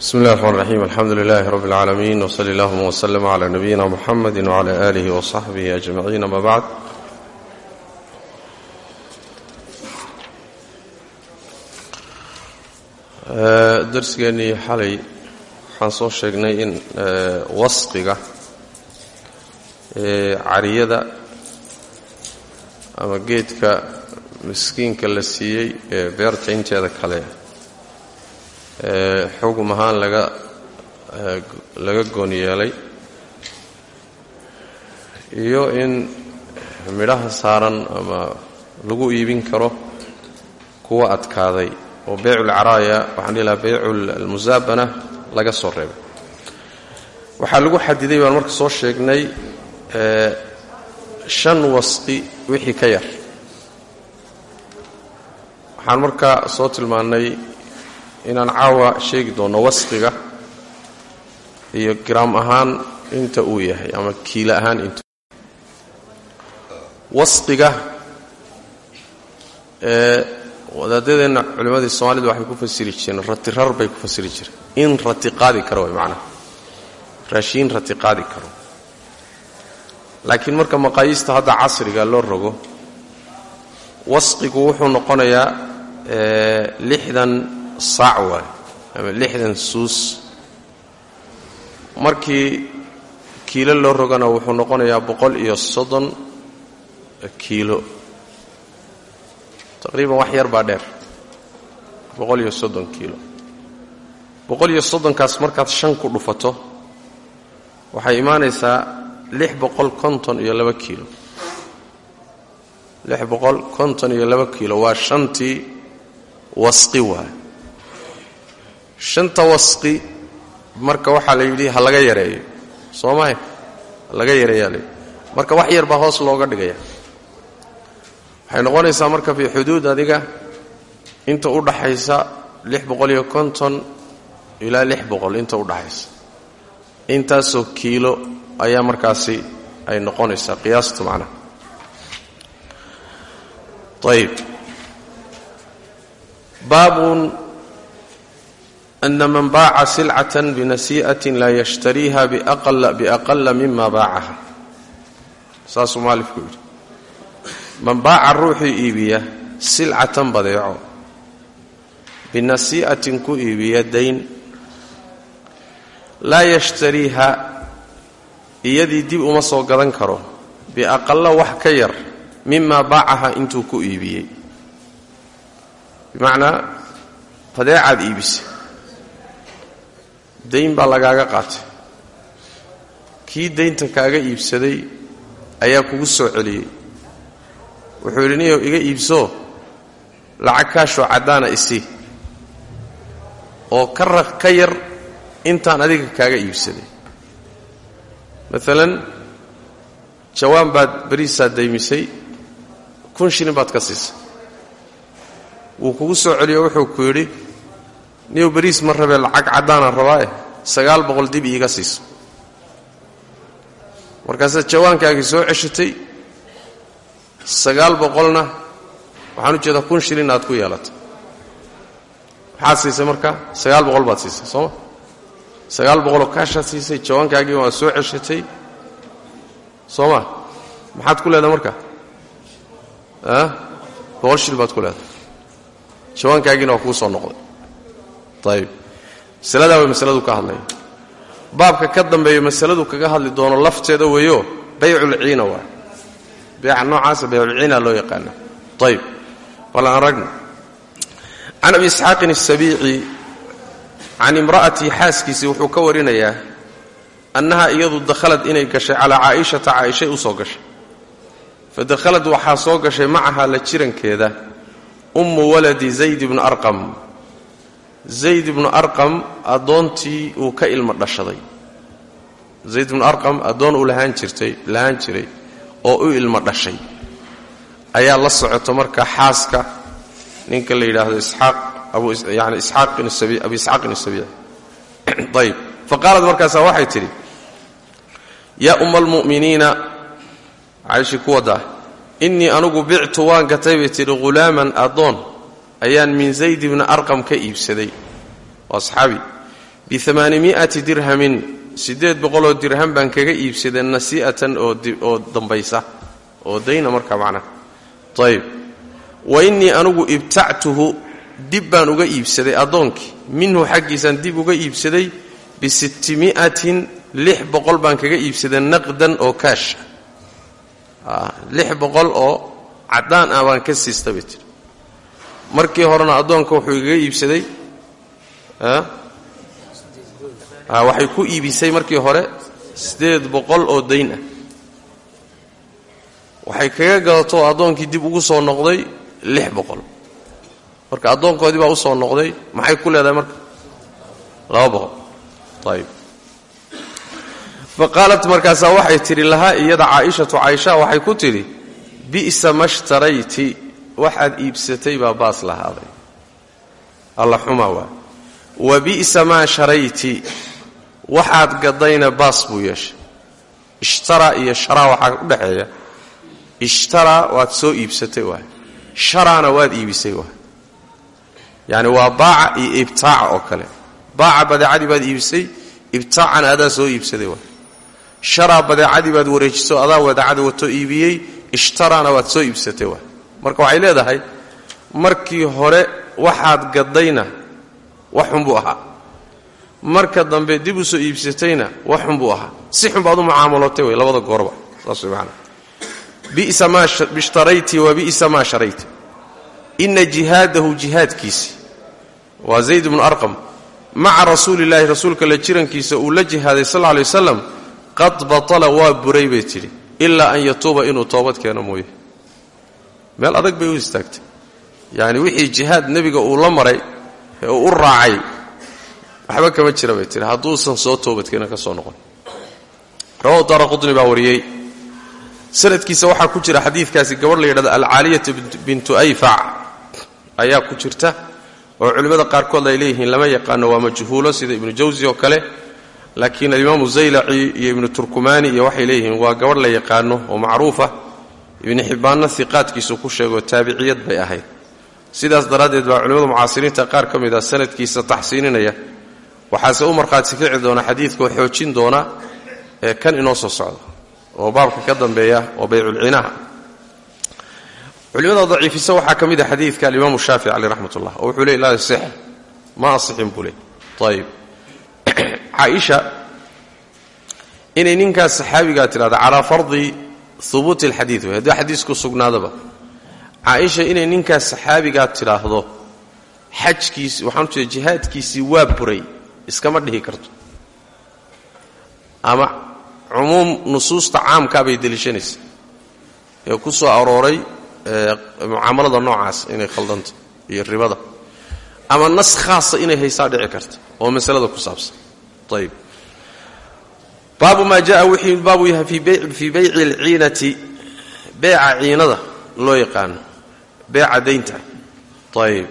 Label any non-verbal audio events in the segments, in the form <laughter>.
بسم الله الرحمن الرحيم الحمد لله رب العالمين وصلى اللهم وسلم على نبينا محمد وعلى آله وصحبه أجمعين أما بعد darsigeennii xalay waxaan soo sheegnay in wasqiga cariyada ama geedka miskiinka la siiyey ee beerta inteeda kale xugum ahaan laga laga goon yeelay iyo in midhaha saaran ama lagu iibin karo kuwa adkaaday oo beyculcaraaya waxaan dhihi lahaa beyculmusaabana laga soo reebay. Waxaa lagu xadiday baan marka soo sheegnay shan wasqi wixii ka yar. Waxaan markaa soo tilmaannay inaan caawa sheegi doonno wasqiga iyo giraam ahaan inta uu yahay ama kiilo ahaan inta wasqiga ee wadaadadeenna culimmadii soomaalida waxay ku fasiri jireen ratirar bay ku fasiri jireen. In rati qaadi karo way macnaha. Raashiin rati qaadi karo. Laakiin marka maqaayiista hadda casriga loo rogo wasqigu wuxuu noqonayaa lixdan saac ama lixdan suus. Markii kiilo loo rogana wuxuu noqonayaa boqol iyo soddon kiilo. Taqriiban wax yar baa dheer. Boqol iyo soddon kiilo. Boqol iyo soddonkaas markaad shan ku dhufato waxay imaanaysaa lix boqol konton iyo laba kiilo. Lix boqol konton iyo laba kiilo waa shantii wasqi waay shanta wasqi marka waxaa la yidhi ha laga yareeyo. Soo mahay ha laga yareeyaa layidhi marka wax yar baa hoos looga dhigaya. Waxay noqonaysaa marka fii xuduud adiga inta u dhaxaysa lix boqol iyo konton ilaa lix boqol inta u dhaxaysa. Intaasoo kiilo ayaa markaasi ay noqonaysaa qiyaastu macnaha ayib baabun ana man baaca silcatan binasii'atin laa yashtariiha biaqala mima baacaha saasuu maalifku yidhi man baaca ruuxuu iibiya silcatan badeeco binasii'atin ku iibiya dayn laa yashtariiha iyadii dib uma soo gadan karo biaqala wax ka yar mimaa baacaha intuu ku iibiyey bimacnaa badeecaad iibisa dayn baa lagaaga qaatay. Kii daynta kaaga iibsaday ayaa kugu soo celiyey. Wuxuu yidhi niyow iga iibsoo lacag kaashoo caddaana isii oo ka raq ka yar intaan adiga kaaga iibsaday. Maalan jawaan baad beriisaad daymisay kun shilin baad ka siisay. Wuu kugu soo celiyo wuxuu ku yidhi niyow beriis ma rabee lacag caddaanaan rabaae sagaal boqol dib iiga siiso. Markaasaad jawaankaagii soo ceshatay sagaal boqolna waxaan u jeedaa kun shilin aad ku yeelatay maxaad siisay marka? Sagaal boqol baad siisay sooma sagaal boqoloo kaashaad siisay jawaankaagii waad soo ceshatay. Soo ma? Maxaad ku leedahay marka? A boqol shil baad ku leedahay. Jawaankaagiina waa kuu soo noqday ayib masaladaa way masaladu ka hadlaya baabka ka dambeeyo masaladu kaga hadli doono lafteeda weeyo bayculciina waa. Beeca noocaasa bayculciina loo yaqaana ayib wala aan ragna can abi isxaaqin asabiici can imra'atii xaaskiisii wuxuu ka warinayaa annaha iyadu dakhalad inay gashay calaa caa'ishata caaishay u soo gashay. Fa dakhalad waxaa soo gashay macahaa la jirankeeda ummu waladi zayd ibnu arqam zayd ibnu arqam addoontii uu ka ilmo dhashaday. Zayd ibnu arqam addoon uu lahaan jirtay lahaan jiray oo u ilmo dhashay. Ayaa la socoto marka xaaska ninka la yidhaahdo isxaaq yani isxaaqin abi isxaaqin asabiici <clears throat> ayb fa qaalad markaasaa waxay tidhi yaa umma almu'miniina cayshii ku waddaa innii anugu bictu waan gatay bay tidhi ghulaaman addoon ayaan min zayd ibni arqam ka iibsaday. Waa saxaabi. Biamaanimi'ati dirhamin siddeed boqoloo dirham baan kaga iibsaday nasi'atan oo dambaysa oo dayna markaa macnaha ayb wa innii anugu ibtactuhu dib baan uga iibsaday addoonkii minhu xaggiisaan dib uga iibsaday bisitimi'atin lix boqol baan kaga iibsaday naqdan oo kaasha lix boqol oo caddaan ah baan ka siista bay tiri markii horena addoonka wuxuu igaga iibsaday waxay ku iibisay markii hore siddeed boqol oo dayn ah. Waxay kaga gadato oo addoonkii dib ugu soo noqday lix boqol. Marka addoonkoodii baa u soo noqday maxay ku leedahay marka? Laba boqol. Ayib fa markaasaa waxay tidhi lahaa iyada caaishatu caaisha waxay ku tidhi bi'sa ma shtarayti waxaad iibsatay baa baas lahaaday alla xumaa waa. Wa bi'sa maa sharayti waxaad gadayna baas buu yeeshay. Ishtaraa iyo sharaa waxaa u dhexeeya. Ishtaraa waad soo iibsatay waay sharaana waad iibisay waay yacni waa baaca iyo ibtaaca oo kale. Baaca badeecadii baad iibisay ibtaacana adaa soo iibsaday waay sharaa badeecadii baad wareejiso adaa badeecada wato iibiyey ishtaraana waad soo iibsatay waay marka waxay leedahay markii hore waxaad gadayna wax xunbuu ahaa. Marka dambe dib u soo iibsatayna wax xunbuu ahaa. Si xun baad u mucaamalootay way labada goorba. Saas way macana bisa maa ishtarayti wa bi'sa maa sharayti. Ina jihaadahu jihaadkiisi. Waa zayd bnu arqam. Maca rasuulillaahi rasuulka la jirankiisa uu la jihaaday sal lay wasalam qad batala waa buray bay tidhi ilaa an yatuuba inuu toobad keeno mooye meel adag bay u istaagtay. Yacni wixii jihaad nebiga uu la maray ee uu u raacay waxba kama jira bay tihi hadduusan soo toobadkeena ka soo noqon. Rawahu daara wariyey. Sanadkiisa waxaa ku jira xadiidkaasi gabadh la yidhahdo alcaaliyatu bintu ayfac ayaa ku jirta oo culimmada qaarkood ay leeyihiin lama yaqaano waa majhuulo sida ibnu jawsi oo kale. Laakiin alimaamu zaylaci iyo ibnu turkumaani iyo waxay leeyihiin waa gabadh la yaqaano oo macruufa ibni xibbaanna hiqaadkiisu ku sheegoo taabiciyad bay ahayd. Sidaas daraaddeed baa culimmada mucaasiriinta qaar ka mid a sanadkiisa taxsiininaya. Waxaase u markhaati kici doona xadiidkoo xoojin doona ee kan inoo soo socda oo baabka ka dambeeya oo bayculcinaha culimada daciifisa waxaa ka mid a xadiidka alimaamu shaafici caleyh raxmat oo wuxuu ley laa ma asixin buu ley ayib inay ninkaas saxaabigaa tidhahda calaa fardi hubuuti alxadiid wey haddii xadiisku sugnaadaba. Caaisha inay ninkaas saxaabigaa tidhaahdo xajkiisi waxaan ujeeda jihaadkiisii waa buray iskama dhihi karto. Ama cumuum nusuusta caamkaa bay deliishanaysa. Ee ku soo arooray mucaamalada noocaas inay khaldanta iyo ribada. Ama nas khaasa inay haysaa dhici karta oo masalada ku saabsan baabu maa jaa wixii baabu yahay fii bayci alciinati. Beeca ciinada loo yaqaano. Beeca daynta. Ayib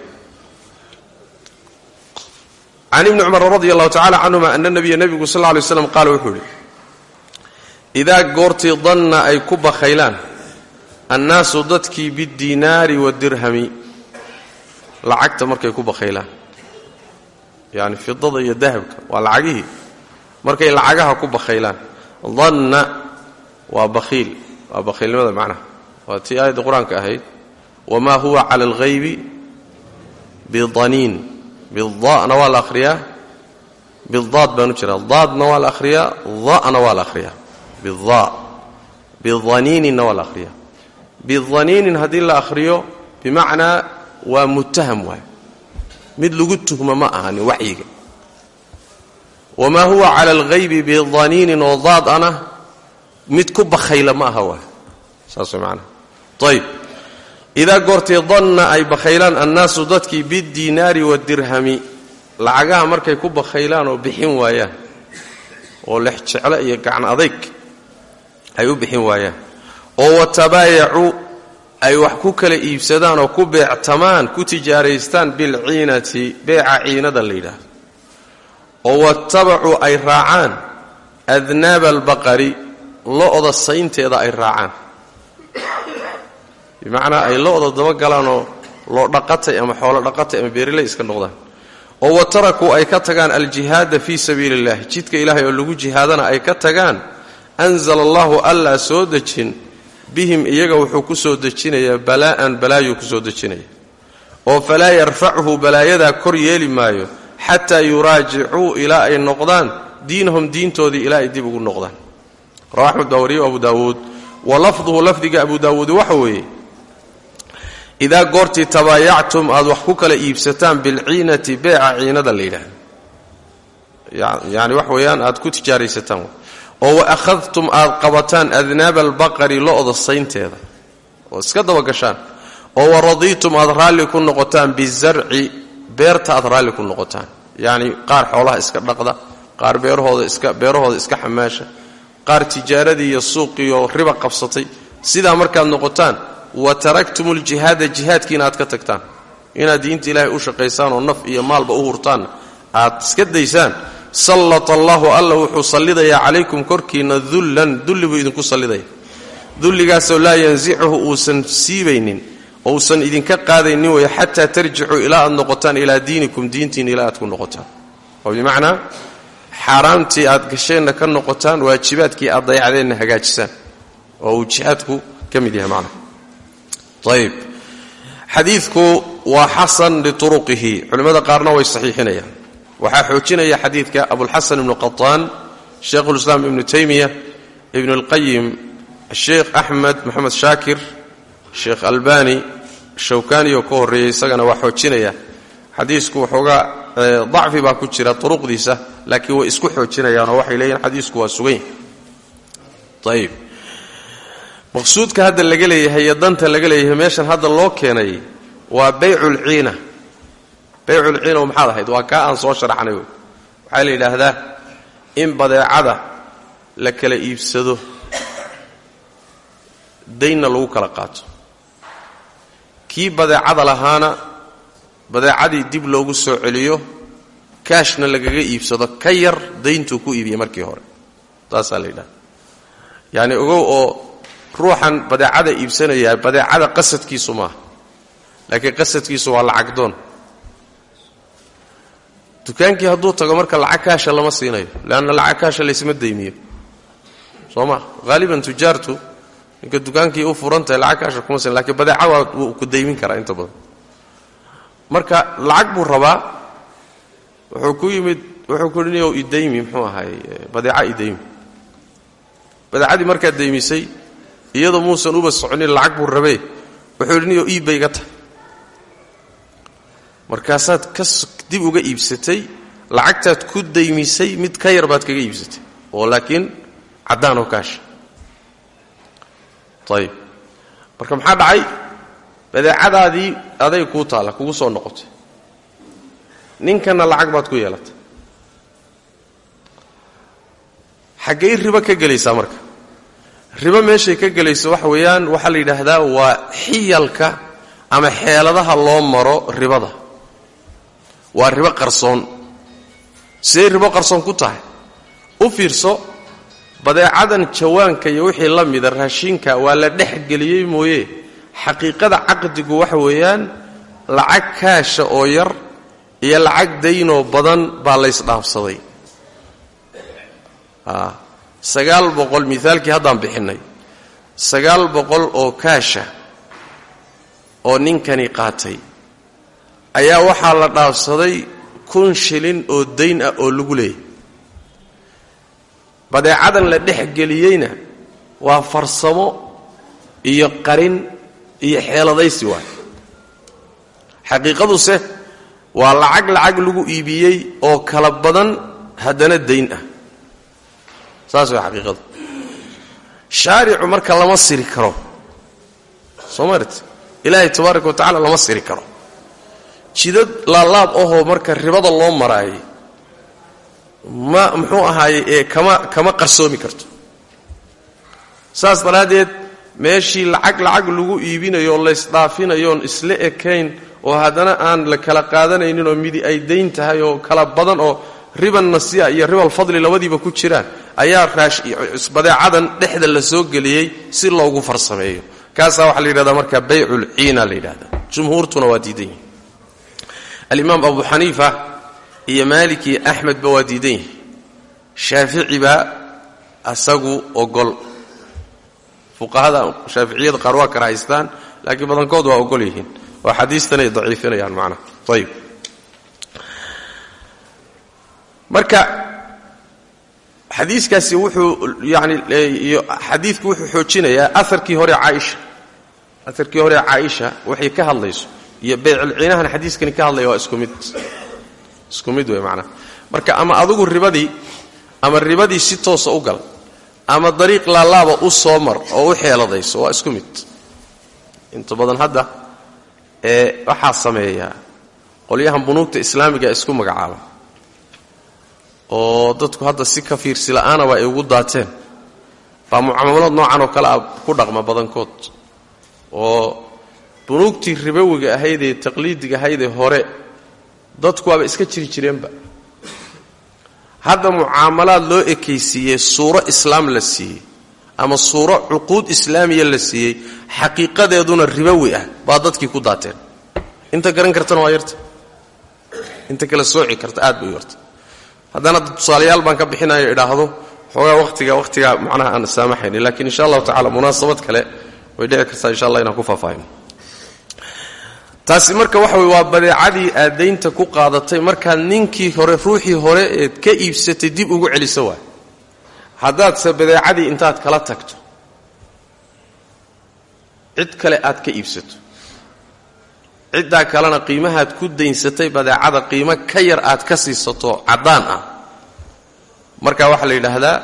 can ibni cumar radi allahu tacala canhuma ana nabiya nebigu sal lay slam qaala wuxuu ihi idaa goortii danna ay ku bakhaylaan annaasu dadkii biddinaari wadirhami lacagta markay ku bakhaylaan. Yani fidada iyo dahabka waa lacagihii markay lacagaha ku bakhaylaan danna waa bakhiil. Waa bakhiilnimada macnaha. Waa tii aayadda qur'aanka ahayd. Wamaa huwa cala alghaybi bidaniin. Bidana waa la akhriyaa. Bidaad baanu jiraa. Daadna waa la akhriyaa. Da'na waa la akhriyaa. Bida bidaniininna waa la akhriyaa. Bidaniinin haddii la akhriyo bimacnaa waa muttaham waay. Mid lagu tuhmo ma ahani waxyiga wamaa huwa cala alghaybi bidaniinin oo daad ana mid ku bakhayla ma aha waay saas way macnaha ayib idaa goortee danna ay bakhaylaan annaasu dadkii biddinaari wadirhami lacagaha markay ku bakhaylaan oo bixin waayaan oo lex jeclo iyo gacan adayg ay u bixin waayaan oo watabaayacuu ay wax ku kala iibsadaan oo ku beectamaan ku tijaaraystaan bilciinati beeca ciinada la oo watabacuu ay raacaan adnaaba albaqari lo-da saynteeda ay raacaan. Bimacnaa ay lo-da dabagalaanoo loo dhaqatay ama xoolo dhaqatay ama beeriley iska noqdaan. Oo wa tarakuu ay ka tagaan aljihaada fii sabiili illahi jidka ilaahay oo lagu jihaadana ay ka tagaan anzala allahu allaa soo dejin bihim iyaga wuxuu ku soo dejinayaa balaa'an balaayuu ku dejinaya. Oo falaa yarfachu balaayadaa kor yeeli maayo xataa yuraajicuu ilaa ay noqdaan diinahum diintoodii ilaa ay dib ugu noqdaan. Rawa axmed baa wariyo abu daawuud. Wa lafduhu lafdiga abu daawuud waxa weeye idaa goortii tabaayactum aad wax ku kala iibsataan bilciinati beeca ciinada la yidhaahdo. Yani wax weeyaan aad ku tijaaraysataan oo wa akhadtum aad qabataan adnaaba albaqari lo-da saynteeda. Oo iska dabagashaan oo wa radiitum aad raalli ku noqotaan bizarci beerta aad raalli ku noqotaan yacni qaar xoolaha iska dhaqda qaar beerahooda iska beerahooda iska xamaasha qaar tijaaradii iyo suuqiiyo riba qabsatay. Sidaa markaad noqotaan wa taraktum uljihaada jihaadkiina aad ka tagtaan. Inaad diinta ilaahay u shaqaysaan oo naf iyo maalba u hurtaanna aad iska daysaan. Sallata allahu alla wuxuu sallidayaa calaykum korkiinna dullan dulli buu idinku sallidaya. Dulligaasoo laa yansicuhu uusan siibaynin oo uusan idinka qaadaynin weeye xataa tarjicuu ilaa aad noqotaan ilaa diinikum diintiina ilaa aad ku noqotaan. oo bimacnaa xaaraamtii aad gasheenna ka noqotaan waajibaadkii aad dayacdeenna hagaajisaan. oo uu jihaadku ka mid yahay macnaha. Ayb xadiidku waa xasan lituruqihi. Culimmada qaarna way saxiixinayaan. Waxaa xoojinaya xadiidka abulxasan ibnu qataan sheikhulislaam ibnu taymiya ibnu اlqayim sheekh axmed moxamed shaakir sheekh albani shawkani oo ka horreeyey isagana waa xoojinaya. Xadiisku waxoogaa dacfi baa ku jira turuqdiisa laakiin way isku xoojinayaanoo waxay leeyihiin xadiisku waa sugan yahay ayb maqsuudka hadda laga leeyahay iyo danta laga leeyahay meeshan hadda loo keenay waa bayculciina bayculciina maxaad ahayd? Waa kaa aan soo sharaxnay waxaa la yidhaahdaa in badeecada la kala iibsado daynna lagu kala qaato kii badeecada lahaana badeecadii dib loogu soo celiyo kaashna lagaga iibsado ka yar dayntuu ku iibiyey markii hore. Taasaa la yidhahda yacni ogow oo ruuxan badeecada iibsanayaa badeecada qasadkiisu maaha laakiin qasadkiisu waa lacagdoon dukaankii hadduu tago marka lacag kaasha lama siinayo leanna lacag kaasha laysma daymiyo. Soo ma? Haaliban tujaartu ninka dukaankii u furan tahay lacag kaasha kuma siin lakiin badeeca waa wuu ku daymin karaa inta badan. Marka lacag buu rabaa wuxuu ku yimid wuxuu ku niyow idaymi muxuu ahaay badeeca idaymi badeecadii markaad daymisay iyadoo muusan uba soconin lacag buu rabee. Wuxuu yidhi niyow iibbay ga tahay. Markaasaad ka dib uga iibsatay lacagtaad ku daymisay mid ka yar baad kaga iibsatay. Oo laakiin caddaan oo kaasha ayib marka maxaa dhacay? Badeecadaadii aday kuu taalla kugu soo noqotay. Ninkanna lacag baad ku yeelatay. Xaggay ribo ka gelaysaa marka? Ribo meeshay ka gelayso waxa weeyaan waxaa la yidhaahdaa waa xiyalka ama xeeladaha loo maro ribada. Waa ribo qarsoon. Siday ribo qarsoon ku tahay. U fiirso badeecadan jawaanka iyo wixii la mida raashinka waa la dhex geliyey mooye. Xaqiiqada caqdigu waxa weeyaan lacag kaasha oo yar iyo lacag daynoo badan baa laysdhaafsaday sagaal boqol miaalkii haddaan bixinnay sagaal boqol oo kaasha oo ninkani qaatay ayaa waxaa la dhaafsaday kun shilin oo dayn ah oo lagu leeyay badeecadan la dhex geliyeyna waa farsamo iyo qarin iyo xeeladaysi waay. Xaqiiqaduse waa lacag lacag lagu iibiyey oo kala badan haddana dayn ah. Saas way xaqiiqadu. Shaaricu marka lama siri karo. Soo marit ilaahay tabaaraka wa tacala lama siri karo. Jidad laalaab ahoo marka ribada loo maraayay ma muxuu ahaaye ee kama kama qarsoomi karto. Saas daraaddeed meeshii lacag lacag lagu iibinayo laysdhaafinayoon isla ekayn oo haddana aan la kala qaadanaynin oo midi ay dayn tahay oo kala badan oo riban nasiya iyo ribal fadli labadiiba ku jiraan ayaa badeecadan dhexda la soo geliyey si loogu farsameeyo. Kaasaa waxaa la yidhahdaa marka bayculciina la yidhahda jumhuurtuna waa diidan yihi alimaam abu xaniifa iyo maalik iyo axmedba waa diidan yihi shaafici baa asagu ogol. Fuqahada shaaficiyada qaar waa kara haystaan laakiin badankood waa ogol yihiin. Oo xadiistan ay daciifinayaan macnaha ayib marka xadiiskaasi wuxuu yani xadiidku wuxuu xoojinayaa aarkii hore caaisha. Aarkii hore caaisha waxay ka hadlayso iyo baycilciinahan xadiiskani ka hadlaya waa isku mid isku mid wey macnaha marka ama adugu ribadii ama ribadii si toosa u gal ama dariiq laalaaba u soo mar oo u xeeladayso waa isku mid. Inta badan hadda ee waxaa sameeyaa qolyahan bunuugta islaamiga isku magacaaba oo dadku hadda si ka fiirsi la'aanaba ay ugu daateen. Baa mucaamalood noocan oo kale a ku dhaqma badankood oo bunuugtii ribowiga ahaydee taqliidiga ahaydee hore dadku waaba iska jiri jireenba. Hadda mucaamalaad loo ekaysiiyey suuro islaam la siiyey ama suuro cuquud islaamiya la siiyey xaqiiqadeeduna ribowi ah baa dadkii ku daateen. Inta garan kartana waa yarta. Inta kale sooci karta aad bay yarta. Haddana tusaalayaal baan ka bixinayo idhaahdo xoogaa watiga wakhtigaa macnaha aan saamaxayni lakiin insha allahu tacala munaasabad kale way dhici kartaa insha allah inaan ku faahfaahino taasi marka waxa wey waa badeecadii aad daynta ku qaadatay markaad ninkii hore ruuxii hore eed ka iibsatay dib ugu celiso waay. Haddaadse badeecadii intaad kala tagto cid kale aad ka iibsato. Ciddaa kalena qiimahaad ku daynsatay badeecada qiimo ka yar aad ka siisato caddaan ah. Marka waxaa la yidhaahdaa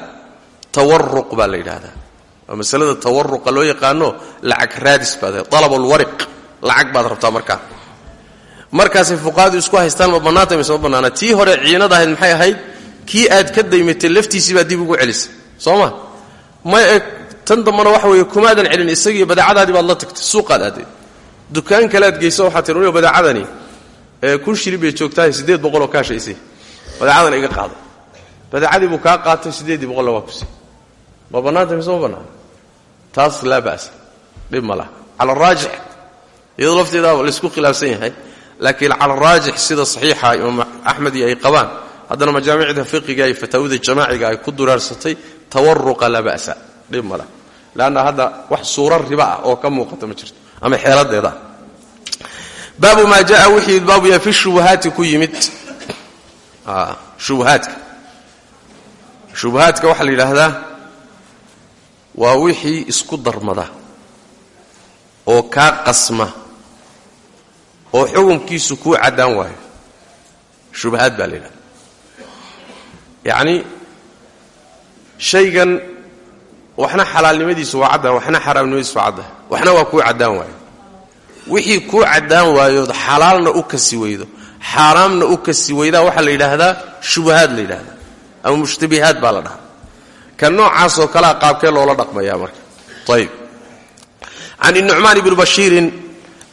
tawaruq baa la yidhaahdaa. Waa masalada tawaruqa loo yaqaano lacag raadis baad alabulwariq lacag baad rabtaa markaa markaasay fuqahadu isku haystaan ma bannaantay mise ma bannaana. Tii hore ciinad ahayd maxay ahayd? Kii aad ka daymatay laftiisii baad dib ugu celisay soo ma? Ma eg tan dambana waxa weeye kumaadan celin isagiiyo badeecadaadii baad la tagtay suuqaad aadee dukaan kalead geyso waxaa tii uniga badeecadani ee kun shilin bay joogtahay siddeed boqoloo kaashaysay badeecadana iga qaado. Badeecadii buu kaa qaatay siddeeddii boqolla waa kusi ma bannaantay mise ma bannaana? Taas laa ba'sa dhib ma laha. Cala iyadoo lafteedaa laysku khilaafsan yahay laakiin cala araajix sida saxiixa imaam axmed iyo ay qabaan haddana majaamicda fiqiga iyo fataawida jamaaciga ay ku duraarsatay tawaruqa laa ba'sa dhib ma laha leanna wax suuro riba ah oo ka muuqata ma jirto ama xeeladeeda baabu maa jaa wixii baabu ya fi shubuhaati ku yimid. Shubuhaadka. Shubuhaadka waxaa la yidhaahdaa waa wixii isku darmada oo oo xukunkiisu kuu caddaan waayo. Shubahaad baa la yidhahda shaygan waxna xalaalnimadiisu waa caddahay waxna xaraamnimadiisu waa caddahay waxna waa kuu caddaan waayo. Wixii kuu caddaan waayood xalaalna u kasi weydo xaaraamna u kasi weydaa waxaa la yidhaahdaa shubahaad la yidhahdaa ama mushtabihaad baa la dhahaa. Ka noocaasoo kalea qaabkee loola dhaqmayaa marka. Ayb can inucmaan ibni bashiirin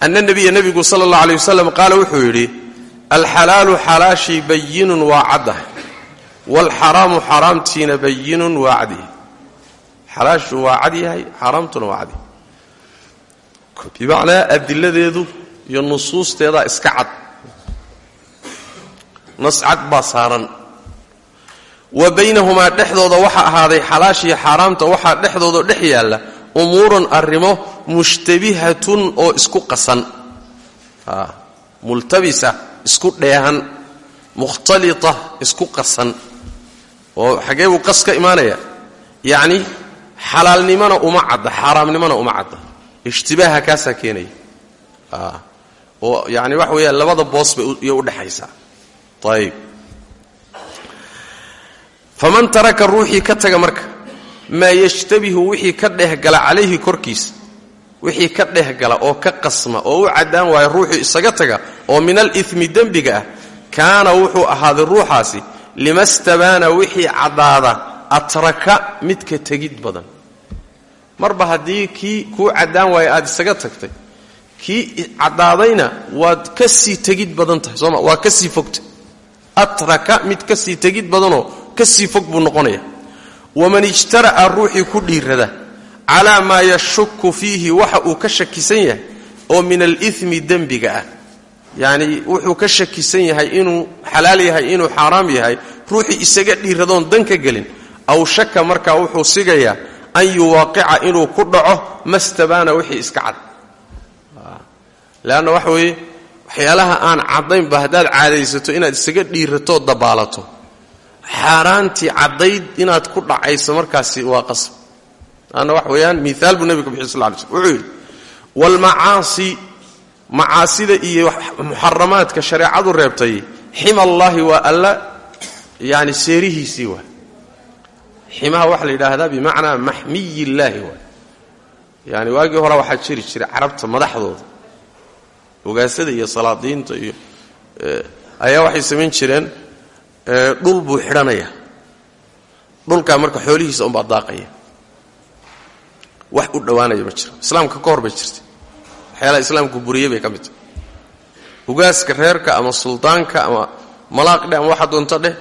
ana nabiya nebigu sala allah alay wasalam qaala wuxuu yidhi alxalaalu xalaashii bayinun waa caddahay waalxaraamu xaaraamtiina bayinun waa cadyahay xalaashu waa cad yahay waa cad yahay bimacnaa adiladeedu iyo nusuusteedaa iska cad nas cad baa saaran wa baynahumaa dhexdooda waxaa ahaaday xalaashiiyo xaaraamta waxaa dhexdooda dhex yaalla umuurun arrimo mushtabihatun oo isku qasan. Multabisa isku dheehan mukhtalita isku qasan. Oo xaggee buu qas ka imaanaya. Yacni xalaalnimona uma cadda xaaraamnimona uma cadda. Ishtibaaha kaasaa keenaya. Oo yani waxa weeyaan labada boos bay iyo udhexaysaa ayib faman taraka ruuxii ka taga marka maa yashtabihu wixii ka dhehgala calayhi korkiisa wixii ka dhehgala oo ka qasma oo u caddaan waaya ruuxuu isaga taga oo min alimi dembiga ah kaana wuxuu ahaaday ruuxaasi limastabaana wixii caddaada atraka midka tegid badan. Marba haddii kii kuu caddaan waayo aad isaga tagtay kii caddaadayna waad ka sii tegid badan tahay sooma waa ka sii fogta atraka mid ka sii tegid badanoo ka sii fog buu noqonaya waman ijtara'a ruuxii ku dhiirada calaa maa yashuku fiihi waxa uu ka shakisan yahay oo min alimi dembiga ah. Yacni wuxuu ka shakisan yahay inuu xalaal yahay inuu xaaraam yahay ruuxii isaga dhiiradoon dan ka gelin. Aw shaka markaa wuxuu sigayaa an yuwaaqica inuu ku dhaco mastabaana wixii iska cad. Leanna waxa weeye waxyaalaha aan caddaynba haddaad caadaysato inaad isaga dhiiratoo dabaalato xaaraantii caddayd inaad ku dhacayso markaasi waa qasab. Leanna waxa weeyaan miaal buu nebigu bixi sal ly slm wuxuu yidhi waalmacaasi macaasida iyo muxaramaadka shareecadu reebtay xima allaahi waa alla yani seerihiisii waa. Ximaha waxaa la yidhaahdaa bimacnaa maxmiy illaahi waa. Yani waagii hore waxaa jiri jiray carabta madaxdooda. Ogaasada iyo salaadiinta iyo ayaa waxay samayn jireen dhul buu xidhanaya. Dhulkaa marka xoolihiisa unbaa daaqaya. Wax u dhowaanaya ma jiro. Islaamka ka hor bay jirtay. Waxyaalaha islaamku buriyey bay ka mid reerka ama suldaanka ama malaaqdhe ama waxa doonto dheh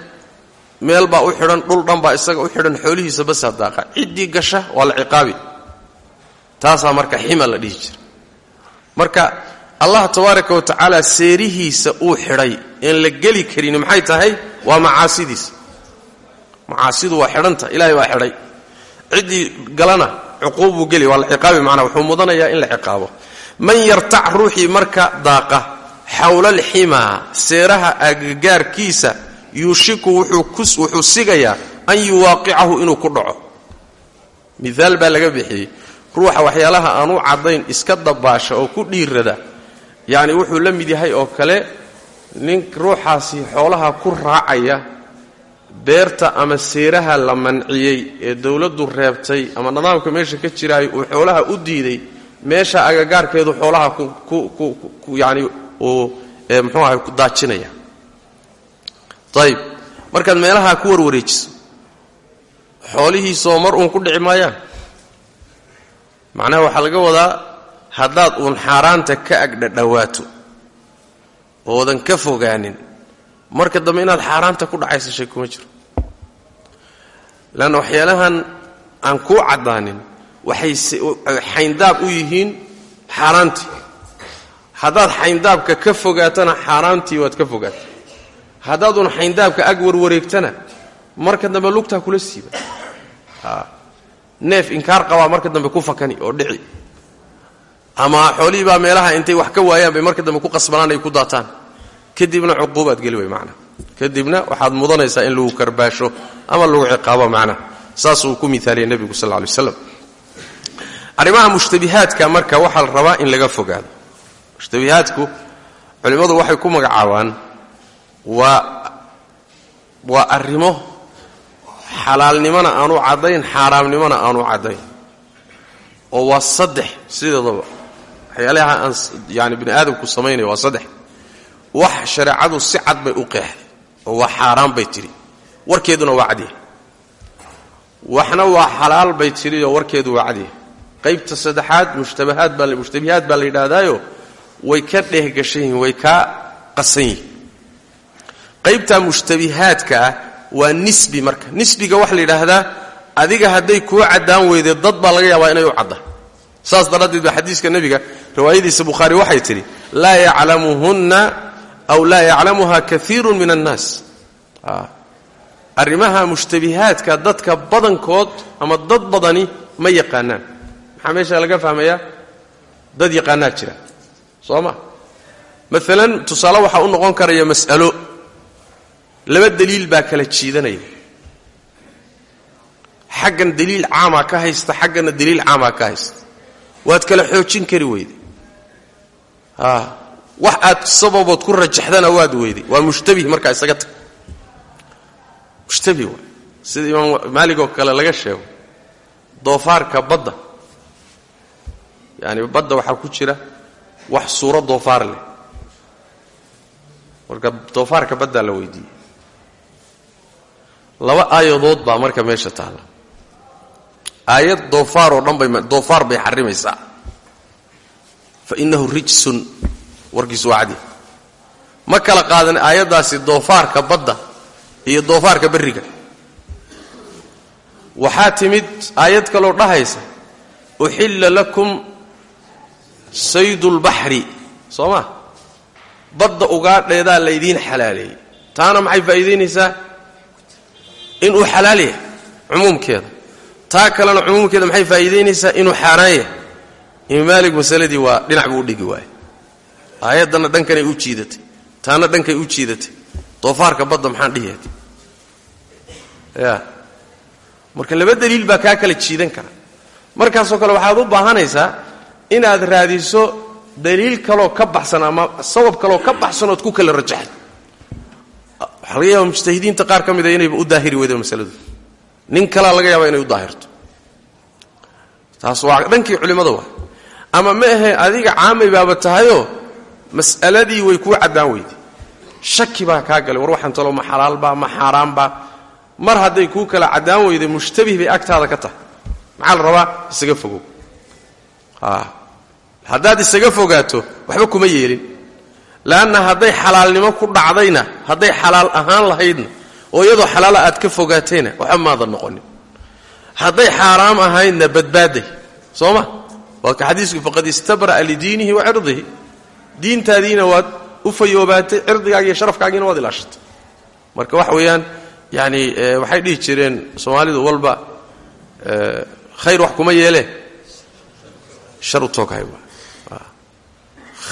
meel baa u xidhan dhul dhan baa isaga u xidhan xoolihiisa basaa daaqa. Ciddii gasha waa la ciqaabi. Taasaa marka xima la dhihi jira. Marka allah tabaaraka wa tacaala seerihiisa uu xidhay een la geli karin maxay tahay waa macaasidiisa macaasidu waa xidhanta. Ilaahay baa xidhay. Ciddii galana cuquub buu geli. Waa la ciqaabi. Macnaa wuxuu mudanayaa in la ciqaabo. Man yartac ruuxii marka daaqa xawla alximaa seeraha agagaarkiisa yuushiku wuxuu sigayaa an yuwaaqicahu inuu ku dhaco. Miaal baa laga bixiyey. Ruuxa waxyaalaha aan u caddayn iska dabaasha oo ku dhiirada yacni wuxuu la mid yahay oo kale nin ruuxaasi xoolaha ku raacaya beerta ama seeraha la manciyey ee dowladdu reebtay ama nidaamka meesha ka jiraay uu xoolaha u diiday meesha agagaarkeedu xoolaha yani uu mxuu ahay ku daajinaya. Ayib markaad meelaha ku warwareejiso xoolihiisoo mar uun ku dhici maayaan? Macnaha waxaa laga wadaa haddaad uun xaaraanta ka agdhadhowaato oodan ka fogaanin. Marka dambe inaad xaaraanta ku dhacaysa shay kuma jiro. Leanna waxyaalahan aan kuu caddaanin waxay xayndaab u yihiin xaaraantii. Haddaad xayndaabka ka fogaatana xaaraantii waad ka fogaata haddaadun xayndaabka ag warwareegtana marka dambe lugtaa kula siiba. Neef inkaar qabaa marka dambe ku fakani oo dhici ama xoolihii baa meelaha intay wax ka waayaan bay marka dambe ku qasbanaan ay ku daataan. Kadibna cuquubaad geli way macnaa kadibna waxaad mudanaysaa in lagu karbaasho ama lagu ciqaabo macnaha saasuu ku miaaliyay nebigu sal lla lay waslam arrimaha mushtabihaadka marka waxaa la rabaa in laga fogaado. Mushtabihaadku culimmadu waxay ku magacaabaan waa waa arrimo xalaalnimona aanu caddayn xaaraamnimona aanu caddayn. Oo waa saddex sideedaba waxyaalaha aan yani bini aadamku samaynaya waa saddex. Wax shareecadu si cad bay u qeexday oo waa xaaraan bay tidhi. Warkeeduna waa cadyahay waxna waa xalaal bay tidhi oo warkeedu waa cadyahay qaybta saddexaad mushtabahaad baa mushtabihaad baa la way ka dhehgashan yihiin way kaa qasan yihiin. Mushtabihaadka ah waa nisbi marka. Nisbiga waxaa la adiga hadday kuu caddaan weyde dad baa laga yaabaa inay u cadda. Saas daraaddeed ba xadiiska nebiga riwaayadiisa bukhaari waxay tidhi laa yaclamuhunna aw laa yaclamuha kaiiru min annaas. Arrimaha mushtabihaadka dadka badankood ama dad badani ma yaqaanaan. Maxaa meesha laga fahmayaa dad yaqaanaa jira. Soo ma? Maalan tusaale waxaa u noqon karaya mas'alo. Laba daliil baa kala jiidanaya. Xaggan daliil caamaa ka haysta xaggana daliil caamaa ka haysta. Waad kala xoojin kari weyde wax aad sababood ku rajaxdana waad weyday waa mushtabih markaa isaga tag. Mushtabih waay. Sida imaam maaligoo kale laga sheego. Doofaarka badda. Yaani badda waxaa ku jira wax suuro doofaar leh. Marka doofaarka baddaa la weydiiyey. Laba aayadood baa marka meesha taalla aayad doofaar oo dhan bay doofaar bay xarimaysaa fa innahu rijsun warkiisu waa cadi ma kala qaadan aayaddaasi doofaarka badda iyo doofaarka berriga. Waxaa timid aayad kaloo dhahaysa uxilla lakum saydulbaxri soo ma? Badda ugaadheedaa laydiin xalaaleeyey taana maxay faa'iidaynaysaa? Inuu xalaal yahay cumuumkeeda. Taa kalena cumuumkeeda maxay faa'iidaynaysaa? Inuu xaaraan yahay imaam maalik masaladii waa dhinac buu u dhigi waayey. Aayaddanna dhankanay u jiidatay. Taana dhankay u jiidatay. Doofaarka badda maxaan dhihi ya marka laba daliil baa kaa kala jiidan kara. Markaasoo kale waxaad u baahanaysaa inaad raadiso daliil kaloo ka baxsan ama sabab kaloo ka baxsan ood ku kala rajaxay waxaa mujtahidiinta qaar ka mida inayba u daahiri weydo masaladu. Nin kalaa laga yaaba inay u daahirto. Taas waa dhankii culimmada waa ama ma ahe adiga caamay baaba tahayoo mas'aladii way kuu caddaan weyday shaki baa kaa galay war waxaan talo ma xalaalbaa ma xaaraanbaa mar hadday kuu kala caddaan weyday mushtabih bay agtaada ka tahay. Maxaa la rabaa? Isaga fogow. Haddaad isaga fogaato waxba kuma yeelin. Leanna hadday xalaalnimo ku dhacdayna hadday xalaal ahaan lahaydna oo iyadoo xalaala aad ka fogaatayna waxba maadan noqonin. Hadday xaaraam ahaydna badbaaday soo ma waa ka xadiisku faqad istabra'a lidiinihi wa cirdihi. Diintaadiina waad u fayoobaatay cirdigaaga iyo sharafkaagiina waad ilaashatay. Marka waxa weeyaan yani waxay dhihi jireen soomaalidu walba khayr wax kuma yeele shar u tooghay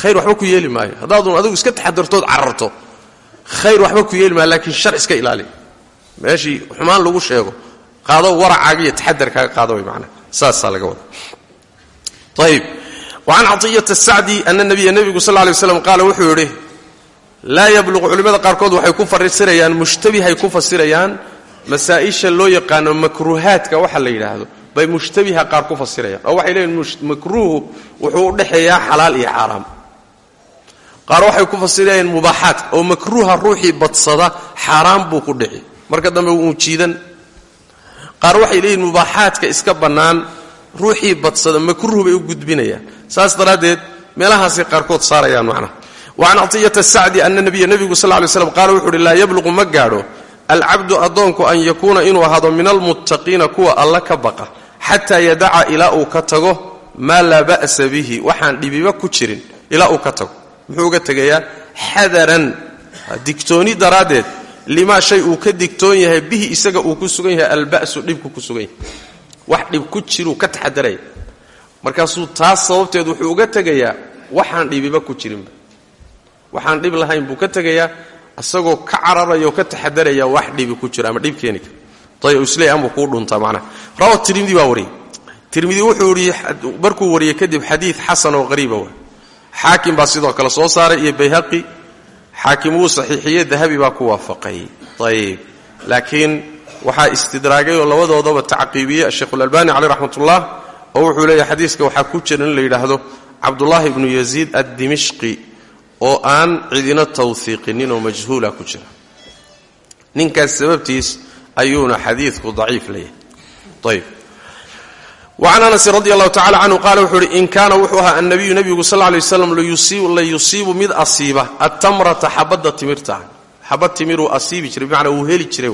khayr waxba ku yeeli maayo. Haddaadun adigu iska taxadartood cararto khayr waxba ku yeeli maayo laakiin shar iska ilaali. Meeshii xumaan lagu sheego qaado waracaaga iyo taxadarkaaga qaado way macnaa saasaa laga wada ayib wacan caطiyata asacdi ana nabiya nebigu sal lay waslam qaala wuxuu yidhi laa yabluqu culimmada qaarkood waxay ku fasirayaan mushtabihay ku fasirayaan masaa'isha loo yaqaano makruuhaadka waxa la yidhaahdo. Bay mushtabiha qaar ku fasirayaan. Oo waxay leeyihiin makruuhu wuxuu u dhexeeyaa xalaal iyo xaaraam qaar waxay ku fasirayaan mubaaxaadka oo makruuha ruuxii badsada xaaraam buu ku dhici. Marka dambe wuu jiidan. Iska bannaan ruuxii badsada makruuh bay u gudbinayaan saas daraaddeed meelahaasay qaarkood saarayaan macnaha wacan cطiyata sacdi ana nabiya nebigu sal lay slam qaala wuxu uhi laa yabluqu ma gaadho. Alcabdu addoonku an yakuuna inuu ahaado min almuttaqiina kuwa alla ka baqa. Xataa yadaca ilaa uu ka tago maa laa ba'sa bihi. Waxaan dhibiba ku jirin ilaa uu ka tago. Muxuu uga tegayaa xadaran. Digtooni daraaddeed limaa shay uu ka digtoon yahay bihi isaga uu ku sugan yahay alba'su dhibku ku sugan yahay wax dhib ku jiruu ka taxadaraya markaasuu taas sababteed wuxuu uga tegayaa waxaan dhibiba ku jirinba waxaan dhib lahayn buu ka tegayaa isagoo ka cararaya oo ka taxadaraya wax dhibi ku jiro ama dhib keeni kara. Markuu wariyey kadib xadiid xasan oo qariiba wa xaakim baa sidoo kale soo saaray iyo bayhaqi. Xaakim wuu dahabi baa ku waafaqay. Ayb laakiin waxaa istidraagay oo labadoodaba tacqiibiyey. Asheikhulalbani caleyh raxmatullah oo wuxuu leeyahay xadiiska waxaa ku jira in la yidhaahdo cabdullaahi ibnu yaziid addimishqi oo aan cidina tawhiiqinin oo majhuula ku jira. Ninkaas sababtiis ayuuna xadiidku daciif leeyahay. Ayb wacan anasin radi allahu tacala canhu qaala wuxuu uhi in kaana wuxuu ahaa annabiyu nebigu sal lay waslam la yusiibu mid asiiba attamrata xabadda timirta. Xabad timiruu asiibi jiray bimacnaa wuu heli jiray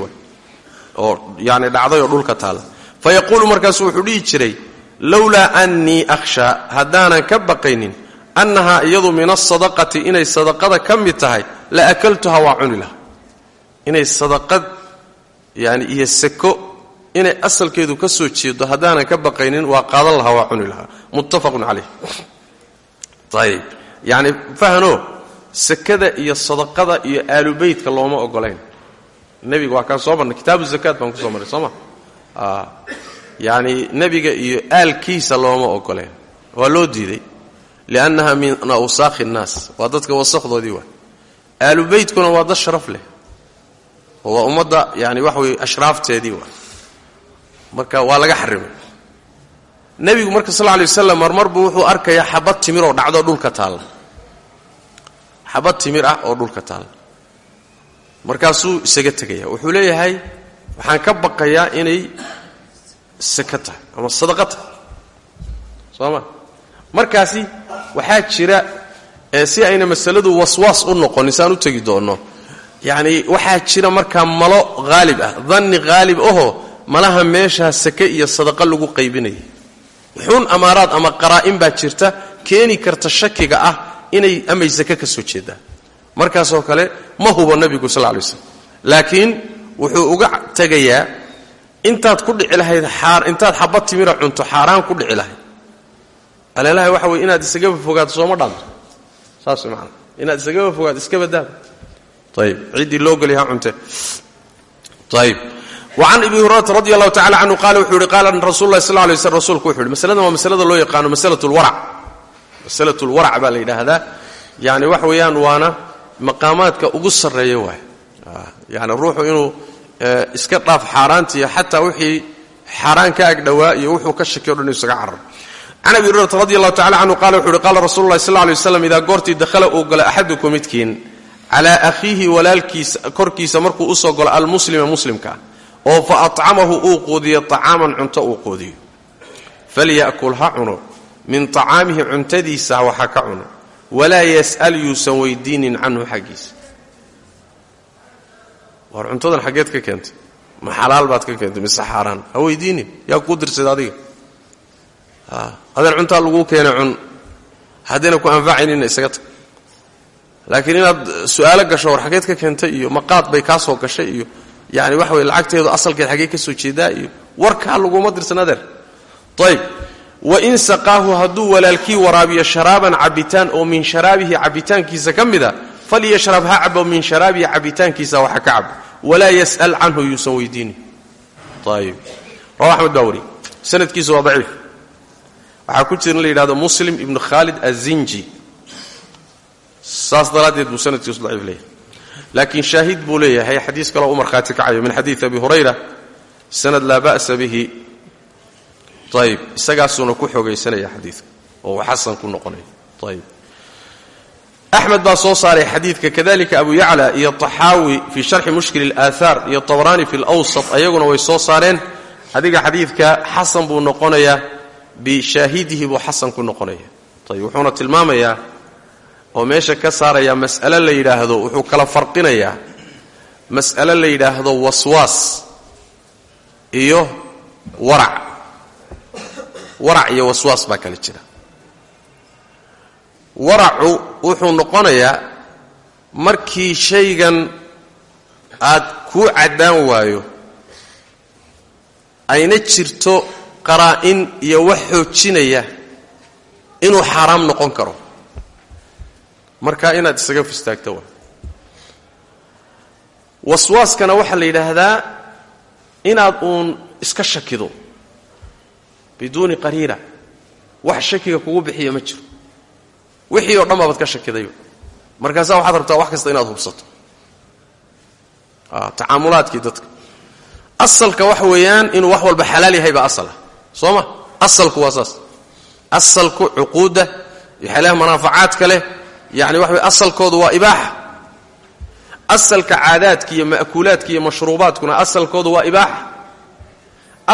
oo yani dhacday oo dhulka taalla fayaquulu markaasu wuxuu dhihi jiray lowlaa annii akhshaa haddaanan ka baqaynin annahaa iyadu min asadaqati inay sadaqada ka mid tahay la akaltuha waa cuni laha inay sadaqad yani iyo sako inay asalkeedu ka soo jeedo haddaanan ka baqaynin waa qaadan lahaa waa cuni lahaa. Muttafaqun calayh. Ayib yani fahno sakada iyo sadaqada iyo aalubeytka looma ogolayn nebiga waa kaan soo marnay. Kitaabu zakaat baan ku soo marray soo ma yani nebiga iyo aalkiisa looma ogoleen. Waa loo diiday. Liannaha min awsaakhi nnaas. Waa dadka wasakdoodii waa. Aalubeytkuna waa dad sharaf leh. Oo waa ummadda yani waxa weye waa. Marka waa laga xarimay. Nebigu marka sal lay waslam marmar buu wuxuu arkayaa xabad timir oo dhacdo dhulka taalla. Xabad timir ah oo dhulka taalla markaasuu isaga tegaya wuxuu leeyahay waxaan ka baqayaa inay saka tahay ama sadaqa tahay soo ma? Markaasi waxaa jira si ayna masaladu waswaas u noqonin saan u tegi doonno yacni waxaa jira markaa malo haalib ah danni haalib ahoo malaha meeshaa sake iyo sadaqa lagu qaybinaya xun amaaraad ama qaraa'in baa jirta keeni karta shakiga ah inay amay sake ka soo jeedaan markaasoo kale ma hubo nebigu sal lay slam. Laakiin wuxuu uga tegayaa intaad ku dhici lahayd intaad xaba timira cunto xaaraan ku dhici lahayd. Aleelahay waxa weye inaad isagaba fogaato sooma dhaanto saas maana inaad isagaba fogaato iska badaada ayib ciddii loo geliy ha cunte. Ayib wacan abi hurayrata radi allahu tacala canhu qaala wuxuu yihi qaala rasul lahi sal lay slm rsulku wuxu waa masalada loo yaqaano masalat lwarac masalat lwarac baa la yidhaahdaa. Yani waxa weeyaan waana maqaamaadka ugu sarreeya waay. Yani ruuxu inuu iska dhaaf xaaraantiiyo xataa wixii xaaraan ka agdhowaa iyo wuxuu ka shakiyo dhan isaga carar. Can abi hurayrata radi allahu tacala qala wuxu uhi qaala rasulu lahi sal lay waslam idaa goortii dakhala uu galo axadukum midkiin calaa akhiihi walaalkiisa korkiisa markuu u soo galo almuslima muslimkaa oo fa acamahu uu quudiyo acaaman cunto uu quudiyo. Falya'kul ha cuno min acaamihi cuntadiisa waxa ka cuno walaa yas'al yuusan weydiinin canhu xaggiisa. War cuntadan xaggeed ka keentay ma xalaal baad ka keentay mise xaaraan? Ha weydiinin yaa kuu dirsada adiga. Adeen cuntaa laguu keenay cun haddayna ku anfacaynina isaga tag. Laakiin inaad su'aalo gasho war xaggeed ka keentay iyo maqaad bay kaa soo gashay iyo yani waxa weye lacagteedu asalkeed xaggee ka soo jeedaa iyo warkaa laguma dirsan adeer ayb wain saqaahu hadduu walaalkii waraabiyo sharaaban cabitaan oo min sharaabihi cabitaankiisa ka mida falyashrab ha cabo min sharaabihi cabitaankiisa waxa ka cabo. Walaa yas'al canhu yuusan weydiinin. Ayb rawa axmed baa wariye sanadkiisu waa daciif. Waxaa ku jira in la yidhahdo muslim ibnu khaalid azinji saas daraaddeed buu sanadkiisu daciif leeyahay. Laakiin shaahid buu leeyahay xadiis kaloo u markhaati kacayo min xadiidi abi hurayra sanad laa ba'sa bihi ayb isagaasuuna ku xoogaysanaya xadiidka oo uu xasan ku noqonaya ayb axmed baa soo saaray xadiidka kadalika abu yacla iyo taxaawi fii sharxi mushkil اlaahaar iyo tabraani fi lwsat ayaguna way soo saareen. Adiga xadiidka xasan buu noqonayaa bishaahidihi buu xasan ku noqonaya. Ayb wuxuuna tilmaamayaa oo meesha ka saaraya mas'ale la yidhaahdo wuxuu kala farqinayaa. Mas'ale la yidhaahdo waswaas iyo warac warac iyo waswaas baa kala jira. Waracu wuxuu noqonayaa markii shaygan aad kuu caddaan waayo ayna jirto qaraa'in iyo wax xoojinaya inuu xaaraam noqon karo. Marka inaad isaga fistaagto waa. Waswaaskana waxaa la yidhaahdaa inaad uun iska shakido biduuni qariina. Wax shakiga kugu bixiya ma jiro. Wixii oo dhan baabaad ka shakidayba markaasaa waxaad rabtaa wax kasta inaad hubsato. Tacaamulaadkii dadka. Asalka waxa weeyaan inuu wax walba xalaal yahay baa asal ah. Soo ma asalku waa saas. Asalku cuquudda xeelaha manaafacaadka leh yani waxa wey asalkoodu waa ibaaxa. Asalka caadaadka iyo ma'kuulaadka iyo mashruubaadkuna asalkoodu waa ibaaxa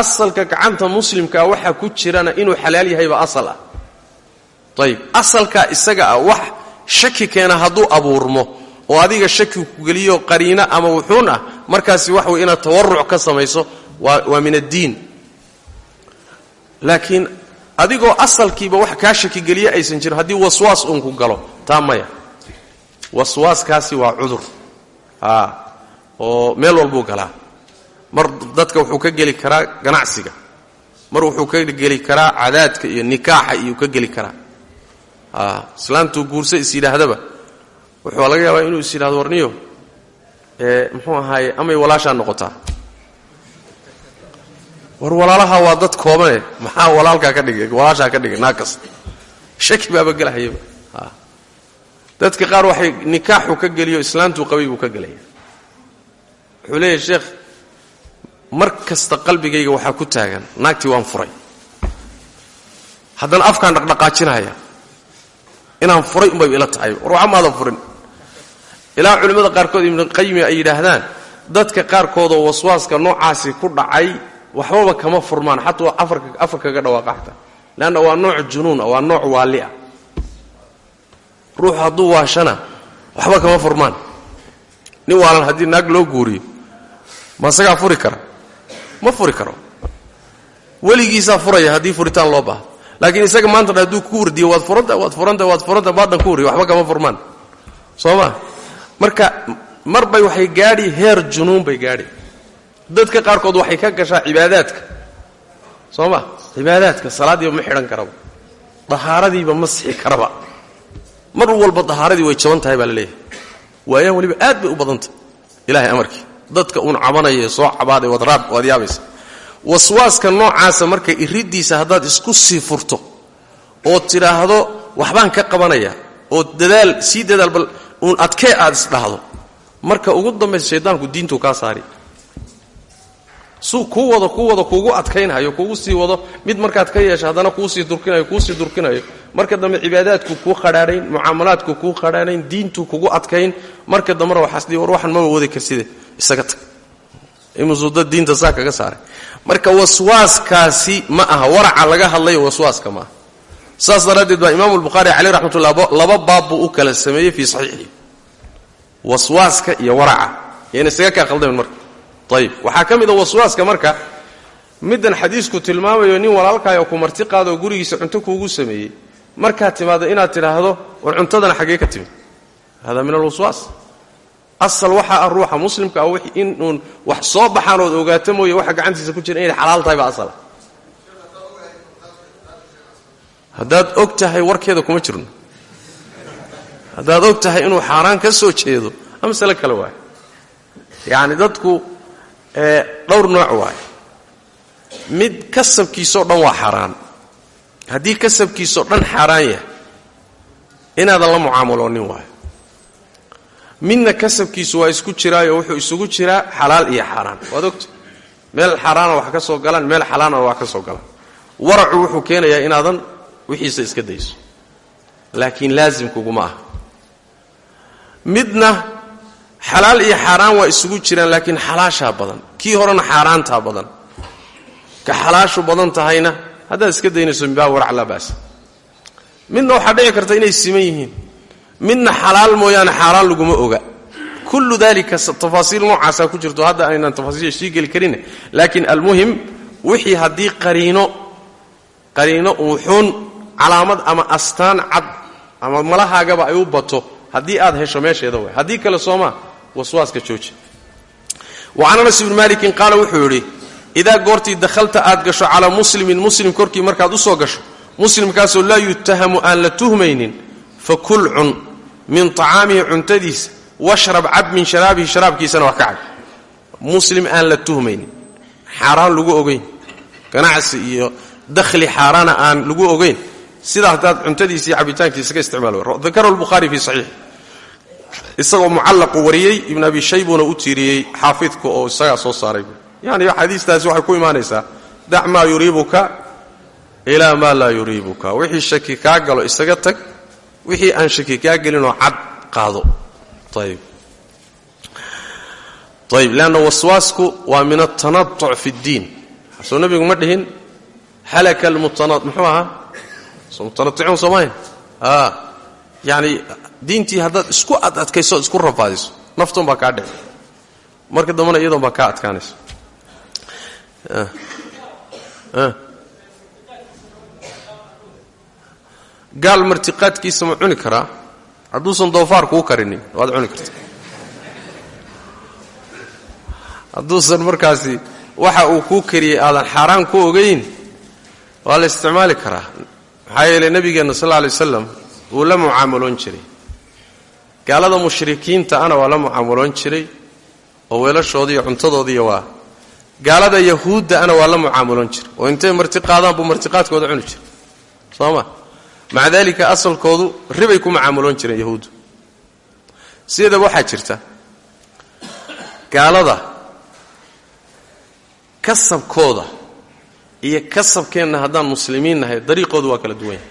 asalka gacanta muslimkaa waxa ku jirana inuu xalaal yahaybaa asal ah. Ayib asalkaa isaga ah wax shaki keena hadduu abuurmo oo adiga shaki ku geliyo qariino ama wuxuun ah markaasi waxa wey inaad tawaruc ka samayso waa min addiin laakiin adigoo asalkiiba wax kaa shakigeliye aysan jirin haddii waswaas uun ku galo taa maya. Waswaaskaasi waa cudur. Oo meel walbuu galaa mar dadka wuxuu ka geli karaa ganacsiga. Mar wuxuu ka geli karaa cadaadka iyo nikaaxa iyuu ka geli karaa. Islaantuu guursa is yidhaahdaba. Wuxuu laga yaabaa inuu is yidhahdo warniyo muxuu ahaaye amay walaashaa noqotaa. War walaalaha waa dad koobane maxaa walaalkaa ka dhigay? Walaashaa ka dhigay naa kasta shaki baaba gelahayaba dadka qaar waxay nikaaxu ka geliyo islaantuu qabay buu ka gelaya wuxuu leeyahay sheekh mar kasta qalbigayga waxaa ku taagan naagtii waan furay. Haddana afkaan dhaqdhaqaajinaya inaan furay unbay ila tahay. War waxa maadan furin? Ilaa culimmada qaarkood ibnuqayimi ay yidhaahdaan dadka qaarkoodoo waswaaska noocaasi ku dhacay waxbaba kama furmaan xataa afar kaga dhawaaqa xataa waa nooc junuun waa nooc waali ah. Ruuxu hadduu waashana waxba kama furmaan. Nin waalan haddii naag loo guuriyo ma isagaa furi kara ma furi karo. Weligiisaa furaya haddii furitaan loo baahdo. Laakiin isaga maanta hadduu ku wardiyo waad furanta waad furanta waad furanta baadhan ku warriyo waxba kama furmaan. Soo ma marka mar bay waxay gaadhi heer junuun bay gaadhi. Dadka qaarkood waxay ka gashaa cibaadaadka. Soo cibaadaadka salaaddiiba ma xidhan karaba. Dahaaradiiba ma sixi karaba. Mar walba dahaaradii way jaban tahay baa la leeyahay. Waayaan weliba aad bay u badantah ilahay amarkii dadka uun cabanaya soo cabaaday waad yaabaysa. Waswaaska noocaasa marka iriddiisa haddaad isku sii furto oo tidhaahdo waxbaan ka qabanaya oo dadaal sii dadaal bal uun adkee aad isdhahdo marka ugu dambaysa shaydaanku diintuu kaa saari. Suu kuu wado kuu wado kuugu adkaynhayo kuugu sii wado mid markaad ka yeesha haddana kuusii durkinayo kuusii durkinayo. Marka dambe cibaadaadku kuu qadhaadhayn mucaamalaadku kuu qadhaadhayn diintuu kugu adkayn. Marka dambena waxaasdii war waxaan maba wadi karside isaga tag imusuu dad diinta saa saaray. Marka waswaaskaasi ma aha waraca laga hadlayo waswaaska maaha saas daraaddeed baa imaamu albukhaari caleyh raxmatullah laba baab u kala sameeyey fii saxiixii waswaaska iyo waraca. Yayna isaga kaa khaldamin marka. Ayib waxaa ka mid a waswaaska marka middan xadiisku tilmaamayo nin walaalkaayoo ku marti qaadoo gurigiisa cunto kuugu sameeyey. Markaad timaado inaad tidhaahdo war cuntadana xaggee ka timid. Hada min alwaswaas asal waxaa ah ruuxa muslimka ah inuun wax soo baxaan ood ogaato mooye waxa gacantiisa ku jira inay xalaal tahay baa asala haddaad og tahay warkeeda kuma jirno. Haddaad og tahay inuu xaaraan ka soo jeedo masale kale waayo. Yacni dadku dhowr nooc waayo. Mid kasabkiisoo dhan waa xaaraan. Haddii kasabkiisoo dhan xaaraan yahay inaadan la mucaamaloonin waayo midna kasabkiisu waa isku jiraayo wuxuu isugu jiraa xalaal iyo xaaraan waad ogta meel xaaraana wax ka soo galaan meel xalaana wax ka soo galaan. Waracu wuxuu keenayaa inaadan wixiisa iska dayso. Laakiin laasimkuguma ah midna xalaal iyo xaaraan waa isugu jiraan laakiin xalaashaa badan. Kii horena xaaraantaa badan. Ka xalaashu badan tahayna haddaad iska daynayso mibaa warac laa midna waxaa dhici karta inay siman yihiin midna xalaal mooyaane xaaraan laguma oga. Kullu dalika tafaasiil noocaasaa ku jirto hadda aynan tafaasiil sii geli karin. Laakiin almuhim wixii haddii qariino qariino uuxuun calaamad ama astaan cad ama malahaagaba ay u bato haddii aad hesho meesheeda way haddii kale soomaa waswaaska jooji. Wa can anas ibni malikin qaala wuxuu yidhi idaa goortii dakhalta aad gasho calaa muslimin muslim korkii markaad u soo gasho muslimkaasoo laa yutahamu aan la tuhmaynin fakul cun min طacaamihi cuntadiisa washrab cab min sharaabihi sharaabkiisana wax ka muslim aan la tuhmaynin xaaraan lagu ogayn ganacsi iyo dakhli xaaraana aan lagu ogayn sidaa haddaad cuntadiisa iyo cabitaankiisa ka isticmaal dakarahu lbukhaari fii saxiix. Isagoo mucallaqu wariyey ibn abi shaybuna u tiiriyey xaafidka oo isagaa soo saaray. Yani xadiistaasi waxay ku imaanaysaa dac maa yuriibuka ilaa maa laa yuriibuka. Wixii shaki kaa galo isaga tag wixii aan shaki kaa gelinoo cad qaado. Ayb ayb leanna waswaasku waa min altanatuc fi اddiin soo nebigu ma dhihin halaka almutana muxuu ahaa? Mutanaicuun soomayn yani diintii haddaad isku ad adkayso isku rafaadiso naftoon baa kaa dhici marka dambana iyadoon baa kaa adkaanaysa gaal martiqaadkiisa ma cuni karaa? Hadduusan doofaar kuu karinin waad cuni karta hadduusan markaasi waxa uu kuu kariyey aadan xaaraan ku ogayn waa la isticmaali karaa. Maxaa yeeley nebigeenna sal alla alay wasalam wuu la mucaamaloon jiray. Gaalada mushrikiinta ana waa la mucaamaloon jiray oo weelashoodiiyo cuntadoodiiyo waa. Gaalada yahuudda ana waa la mucaamaloon jiray. Oo intay marti qaadaan buu martiqaadkooda cuni jiray. Soo ma maca daalika asalkoodu ribay ku mucaamaloon jireen yahuuddu. Sideedaba waxaa jirta. Gaalada kasabkooda iyo kasabkeenna haddaan muslimiin nahay dariiqoodu waa kala duwan yahay.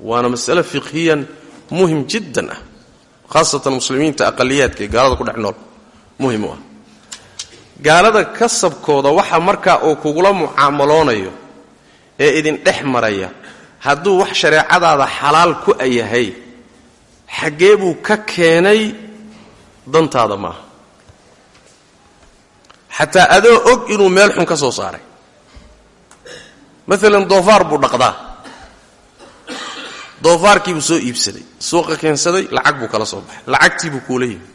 Waana masale fiqhiyan muhiim jiddan ah khaasatan muslimiinta aqaliyaadka ee gaalada ku dhex nool. Muhim ah. Gaalada kasabkooda waxa markaa uu kugula mucaamaloonayo ee idin dhex maraya hadduu wax shareecadaada xalaal ku ayahay xaggee buu ka keenay dantaada maaha xataa adoo og inuu meel xun ka soo saaray. Maalan doofaar buu dhaqdaa. Doofaarkiibuu soo iibsaday suuqa keensaday lacag buu kala soo baxay. Lacagtiibuu kuula yimi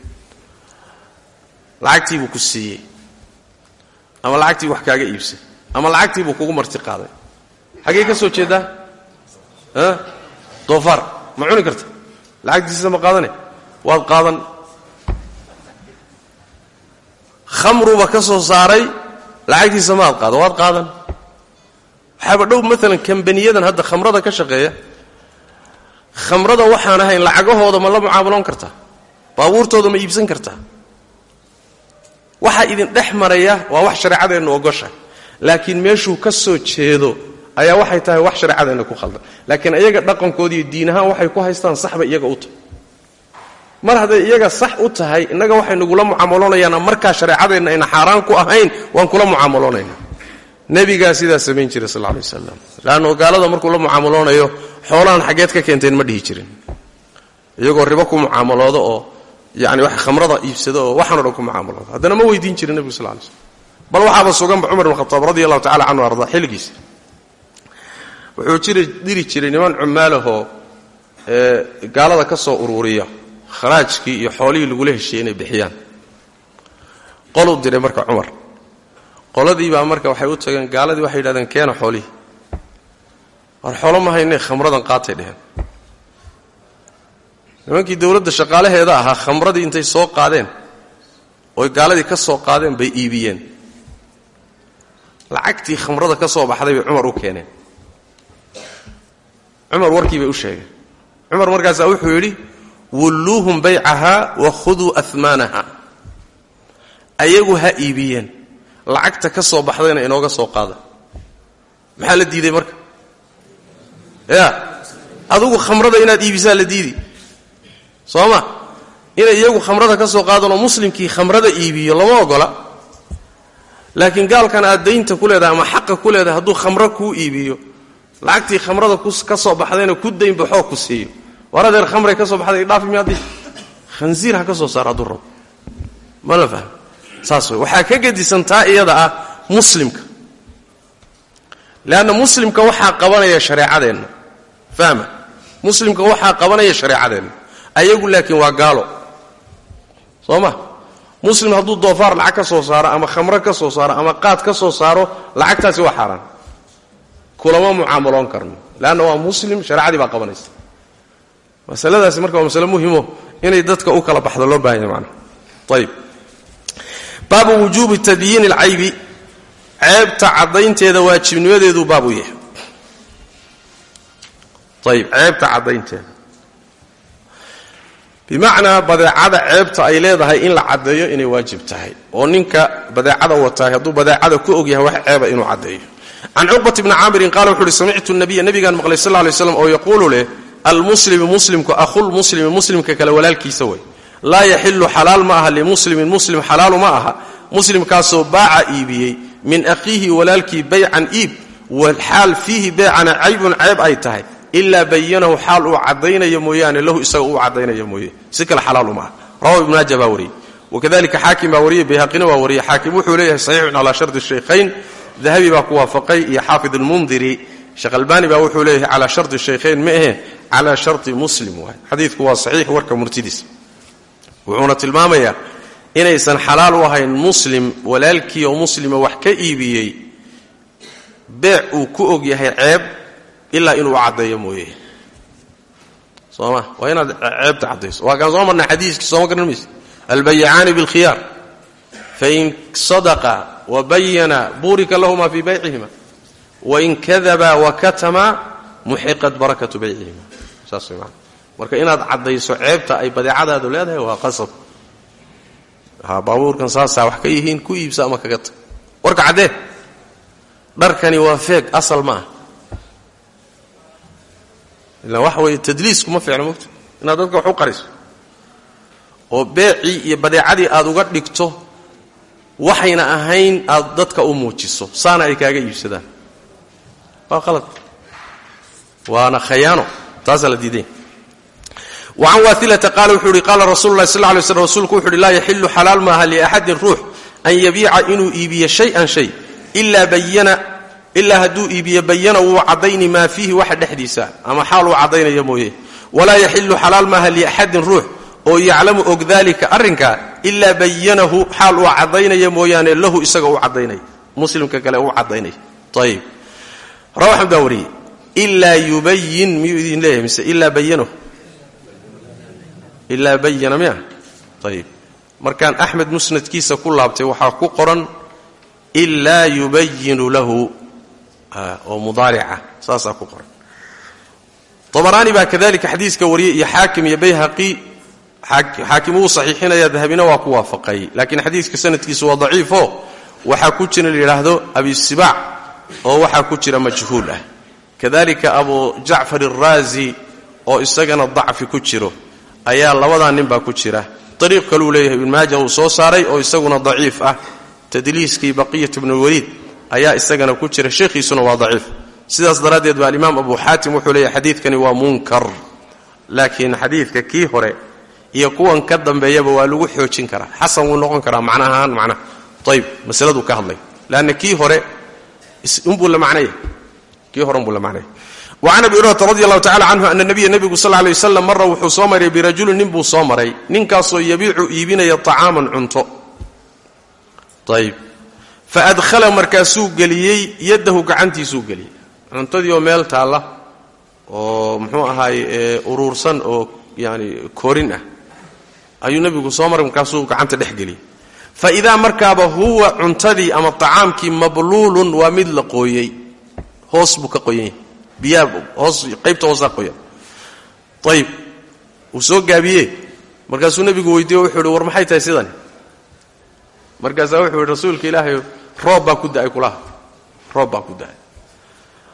lacagtiibuu ku siiyey. Ama lacagtii wax kaaga iibsaday ama lacagtiibuu kugu marti qaaday. Xaggee ka soo jeedaa doofaar. Ma cuni karta. Lacagtiisa ma qaadane? Waad qaadan. Khamruba ka soo saaray lacagtiisa maad qaado waad qaadan. Waxaaba dhow maalan kambaniyadan hadda khamrada ka shaqeeya. Khamrada waxaan ahayn lacagahooda ma la mucaamaloon kartaa baabuurtooda ma iibsan kartaa waxaa idin dhex maraya waa wax shareecadeennu ogosha laakiin meeshuu ka soo jeedo ayaa waxay tahay wax shareecadeenna ku khaldan laakiin iyaga dhaqankoodiiyo diin ahaan waxay ku haystaan saxba iyaga u tahay. Mar hadday iyaga sax u tahay innaga waxay nagula mucaamaloonayaana markaa shareecadeenna ayna xaaraan ku ahayn waan kula mucaamaloonaynaa nebigaa sidaa samayn jiray sal alay wasalam leanno gaalada markuu la mucaamaloonayo xoolahan xaggeed ka keenteen ma dhihi jirin. Iyagoo ribo ku mucaamaloodo oo yani wax khamrada iibsado oo waxaano dhan ku mucaamaloodo haddana ma weydiin jirin nebigu sal lay slm bal waxaaba suganba cumar bin khataab radi allahu tacala arda xilligiisa wuxuu diri jiray niman cumaalahoo gaalada ka soo uruuriya kharaajkii iyo xoolihii lagula heshiiyey inay bixiyaan. Qoluu diray marka cumar. Qoladii baa marka waxay u tageen gaaladii waxay yidhahdeen keena xoolihii. War xoolo ma haynee khamradan qaatay dheheen. Nimankii dowladda shaqaalaheeda ahaa khamradii intay soo qaadeen oy gaaladii ka soo qaadeen bay iibiyeen. Lacagtii khamrada ka soo baxday bay cumar u keeneen cumar warkii bay u sheegeen. Cumar markaasaa wuxuu yidhi wulluuhum baycahaa wa khuduu ahmaanaha ayagu ha iibiyeen. Lacagta ka soo baxdayna inooga soo qaada maxaa la diiday marka? Ya adugu khamrada inaad iibisaa la diidi. Soo ma? Inay iyagu khamrada ka soo qaadanoo muslimkii khamrada iibiyo lama ogola. Laakiin gaalkan aad daynta ku leedahay ama xaqa ku leedahay hadduu khamro kuu iibiyo lacagtii khamrada ka soo baxdayna ku dayn baxoo ku siiyo. War adeer khamray ka soo baxday dhaafi miyaadii khansiir ha ka soo saar hadduu ma la fahmo saas waxaa ka gedisan iyada ah muslimka. Leanna muslimka waxaa qabanaya shareecadeenna. Fahma? Muslimka waxaa qabanaya shareecadeenna. Ayagu laakiin waa gaalo. Soo ma? Muslim hadduu doofaar lacag ka soo saaro ama khamro ka soo saaro ama qaad ka soo saaro lacagtaasi waa xaaraan kulama mucaamaloon karno leanna waa muslim shareecadii baa qabanaysa. Masaladaasi marka waa masale muhimo inay dadka u kala baxdo loo baahanya manaa ayib baabu wujuubi tadyiini alcaybi. Ceebta caddaynteeda waajibnimadeeduu baab yahay. Ayib ceebta caddaynteeda. Bimacnaa badeecada ceebta ay leedahay in la caddeeyo inay waajib tahay. Oo ninka badeecada wataay hadduu badeecada ku og yahay wax ceeba inuu caddeeyo can cuqbat bni caamirin qaala wuxu uhi samictu nabiya nabigaan maqlay sal lay slam oo yaquulu leh almuslimu muslimku ahulmuslimi muslimka kale walaalkiisa way laa yaxilu xalaal ma aha limuslimin muslim xalaalu ma aha muslimkaasoo baaca iibiyey min akhiihi walaalkii baycan iib walxaal fiihi beecana caybun ceeb ay tahay ilaa bayanahu xaal uu caddaynaya mooyaane lahu isaga uu caddaynaya mooye si kale xalaalu maaha rawahu ibnu maaja baa wariyey wakadalika xaakim baa wariyey bayhaqina waa wariyey xaakim wuxuu leeyahay saxiixun calaa shardi shaykhayn dahabi baa ku waafaqay iyo xaafid almundiri sheekh albaani baa wuxuu leeyahay calaa shardi shaykhayn ma ahe calaa shardi muslim waay. Xadiidku waa saxiix warka murtidiisa wuxuuna tilmaamayaa inaysan xalaal u ahayn muslim walaalkii oo muslima wax ka iibiyey beec uu ku og yahay ceeb ilaa inuu caddeeyo mooye. Sooma waa inaad ceebta caddayso. Waa kaan wabayana buurika lahuma fii baycihima. Wain kadaba wakatama muxiqat barakatu baycihima. Saas marka inaad caddayso ceebta ay badeecadaadu leedahay waa qasab. Baabuurkan saasaa wax ka yihiin ku iibsa ama kaga tag. Warka caddee dharkani waa feeg asal ma ah ilaan waxa weeye tadliisku ma fiicno inaad dadka wax u qariso. Oo beecii iyo badeecadii aad uga dhigto waxayna ahayn aad dadka u muujiso saana ay kaaga iibsadaan. Waa qalad waana khayaano taasaa la diiday wacan waailata qaala wuxuu ihi qaala rasulu lahi sal lay slm rasuulku wuxu uhi laa yaxilu xalaal maaha liaxadin ruux an yabiica inuu iibiyo shay-an shay ilaa hadduu iibiyo bayana wuu caddayni maa fiihi waxa dhexdiisa ama xaal uu caddaynaya mooye. Walaa yaxilu xalaal maaha oo yaclamu og daalika arrinkaa ilaa bayanahu xaal uu caddaynaya mooyaane lahu isaga u caddaynaya muslimka kale u caddaynaya ayib rawaxan baa wariyey ilaa yubayin miyuu idin leeyahay? Mise ilaa bayanahu. Ilaa bayana miya? Ayib markaan axmed musnadkiisa ku laabtay waxaa ku qoran ilaa yubayinu lahu oo mudaarica saasaa ku qoran. Abaraani baa kadalika xadiiska wariyey iyo xaakim iyo bayhaqi xaakim wuu saxiixinaya dahabina waa ku waafaqay. Laakiin xadiiska sanadkiisu waa daciifo waxaa ku jira la yidhaahdo abisibaac oo waxaa ku jira majhuul ah. Kadalika abu jacfar araazi oo isagana dacfi ku jiro ayaa labadaa nin baa ku jira. Ariiq kaluu leeyahay ibn maaja uu soo saaray oo isaguna daciif ah. Tadliiskii baqiyat bnulwaliid ayaa isagana ku jira sheekhiisuna waa daciif. Sidaas daraaddeed ba alimaam abu xaatim wuxuu leeyahy xadiidkani waa munkar. Laakiin xadiidka kii hore iyo kuwan ka dambeeyaba waa lagu xoojin karaa. Xasan wuu noqon karaa macnahaan macnaha ayib masaladuu ka hadlay. Leanna kii hore unbuu la macnaya. Kii hore unbuu la macnaya. Wacan abi hurayrata radi allahu tacala canhu ana nabiya nebigu sal lay waslam mara wuxuu soo maray birajulin nin buu soo maray. Ninkaasoo yabiicu iibinaya طacaaman cunto. Ayib faadhala markaasuu geliyey yaddahu gacantiisuu geliyey. Cuntadii oo meel taalla oo muxuu ahaay uruursan oo yani korin ah ayuu nebigu soo maray markaasuu gacanta dhex geliyey fa idaa markaaba huwa cuntadii ama طacaamkii mabluulun waa mid la qooyey hoos buu ka qoyan yahay biyaa hoos qaybta hoosaa qoyan ayib wuu soo gaabiye markaasuu nebigu weydiiye wuxuu ihi war maxay tahay sidani? Markaasaa wuxuu yidhi rasuulka ilaahay roob baa ku da'ay kulaha. Roob baa ku da'ay.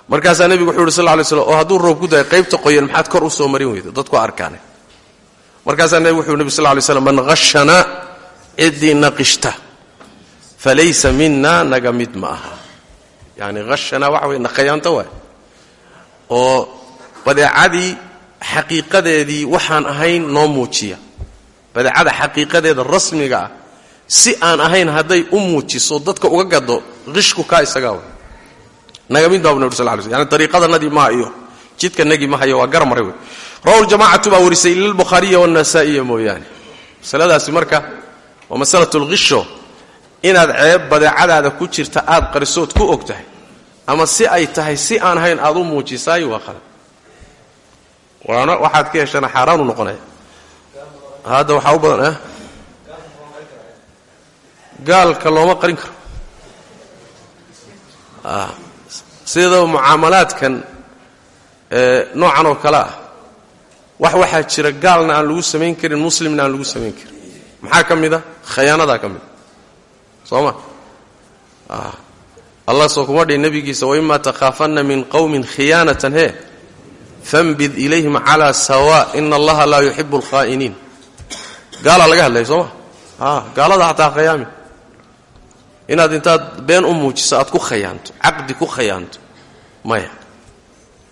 Markaasaa nebigu wuxuu yidhi sal lay slam oo hadduu roob ku da'ay qaybta qoyan maxaad kor u soo marin weyda. Dadku arkaane markaasaa wuxuu nebi sal lay slam man hashana ciddii naqishta falaysa mina naga mid ma aha. Yani hashana waxa wey naqayaanta waay. Oo badeecadii xaqiiqadeedii waxaan ahayn noo muujiya. Badeecada xaqiiqadeeda rasmiga ah si aan ahayn hadday u muujiso dadka uga gado qishku kaa isagaa way naga mid baabu nabr sal lay sl yani dariiqadanadii maha iyo jidka nagi mahayo waa gar maray wey rawahu ljamacatu baa warisay ila lbukhaariya wannasaa'iya mooyaane. Masaladaasi marka waa masalatu lqisho inaad ceeb badeecadaada ku jirta aad qarisood ku og tahay. Ama si ay tahay si aan ahayn aad u muujisaay waa qalad waana waxaad ka heshana xaaraanu noqonaya hadda waxaa u badan ah gaalka looma qarin karo. Sidaba mucaamalaadkan noocan oo kale ah wax waxaa jira gaalna aan lagu samayn karin muslimna aan lagu samayn karin. Maxaa ka mid a khayaanadaa ka mid a soo ma? Allah soo kuma dhihi nebigiisa waima takhaafanna min qowmin khiyaanatan he fambid ilayhim calaa sawa ina allaha laa yuxibu alkhaa'iniin. Gaalaa laga hadlaya soo ma? Gaalada hataa khayaami inaad intaad been u muujiso aad ku khayaanto caqdi ku khayaanto. Maya.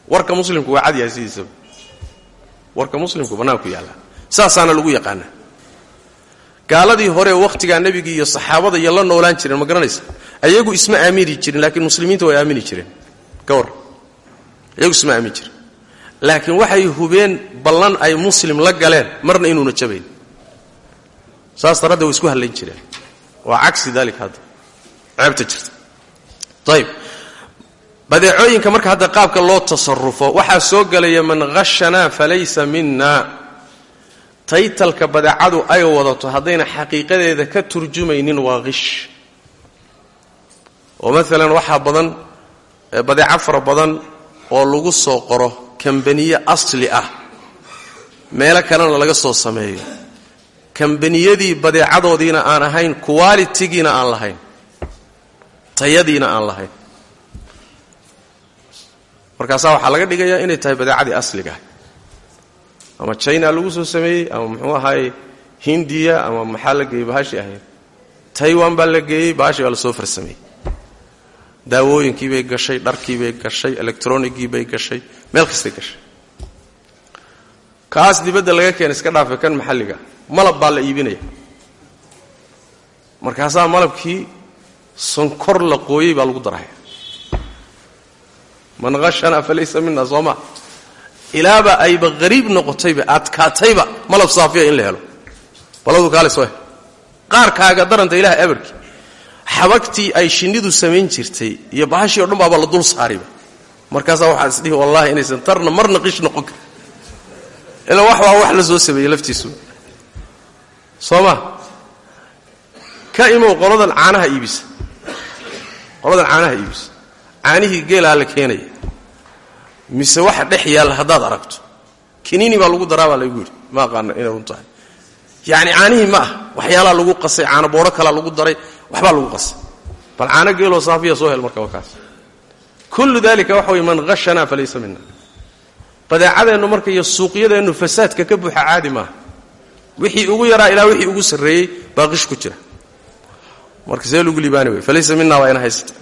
Warka muslimku waa cad yahay sidiisaba warka muslimku bannaanku yaalla saasaana lagu yaqaanaa gaaladii hore wakhtigaa nebigii iyo saxaabada iyo la noolaan jireen ma ayagu isma aamini jirin laakiin muslimiinta way aamini jireen. Ka war. Ayagu isma aamini jiren laakiin waxay hubeen ballan ay muslim la galeen marna inuuna jabayn. Saas daraadde way isku hallayn jireen. Waa cagsi daalika hadda. Ceebta jirta. Ayib badeecooyinka marka hadda qaabka loo tasarufo waxaa soo gelaya man hashanaa falaysa mina taytalka badeecadu ay wadato haddayna xaqiiqadeeda ka turjumaynin waa qish oo maalan waxaa badan badeeco fara badan oo lagu soo qoro kambaniye asli ah. Meelo kalena laga soo sameeyo. Kambaniyadii badeecadoodiina aan ahayn qualitigiina aan lahayn. Tayadiina aan lahayn markaasaa waxaa laga dhigayaa inay tahay badeecadii asligaah ama china lagu soo sameeyey ama muxuu ahaay hindiya ama maxaa la geeyey bahashi ahayd. Taiwan baa la geeyey baashii baa la soo farsameeyey. Daawooyinkii bay gashay dharkii bay gashay electronigii bay gashay meel kastay gashay. Kaas dibadda laga keena iska dhaafe kan maxalliga. Malab baa la iibinaya. Markaasaa malabkii sonkor la qooyey baa lagu daraya man hashana falaysa mina soo ma. Ilaaba ayba hariib noqotayba adkaatayba malab saafiya in la helo. Baladu kaale soo he qaarkaaga daranta ilaah eberki xabagtii ay shinnidu samayn jirtay iyo bahashii o dhan baaba la dul saariba. Markaasaa waxaa isdhihi wallahi inaysan tarna marna qish noqon karin. Wax waa wax la soo sameeyey laftiisu. Soo ma. Ka imow qoladan caanaha iibisa. Qoladan caanaha iibisa caanihii geelaa la keenaya. Mise waxa dhex yaalla haddaad aragto. Kiniini baa lagu daraa baa laygu yidhi ma aqaana inay run tahay. Yacni caanihii ma ah waxyaalaa lagu qasay caano boodho kalaa lagu daray waxbaa lagu qasay. Bal caano geeloo saafiya soo hel marka wakaas kullu dalika waxa weye man hashanaa falaysa mina badeecadeennu marka iyo suuqyadeennu fasaadka ka buuxa caadi maaha. Wixii ugu yaraa ilaa wixii ugu sarreeyey baa qish ku jira. Marka see lagu liibaani wey falaysa mina waa ina haysata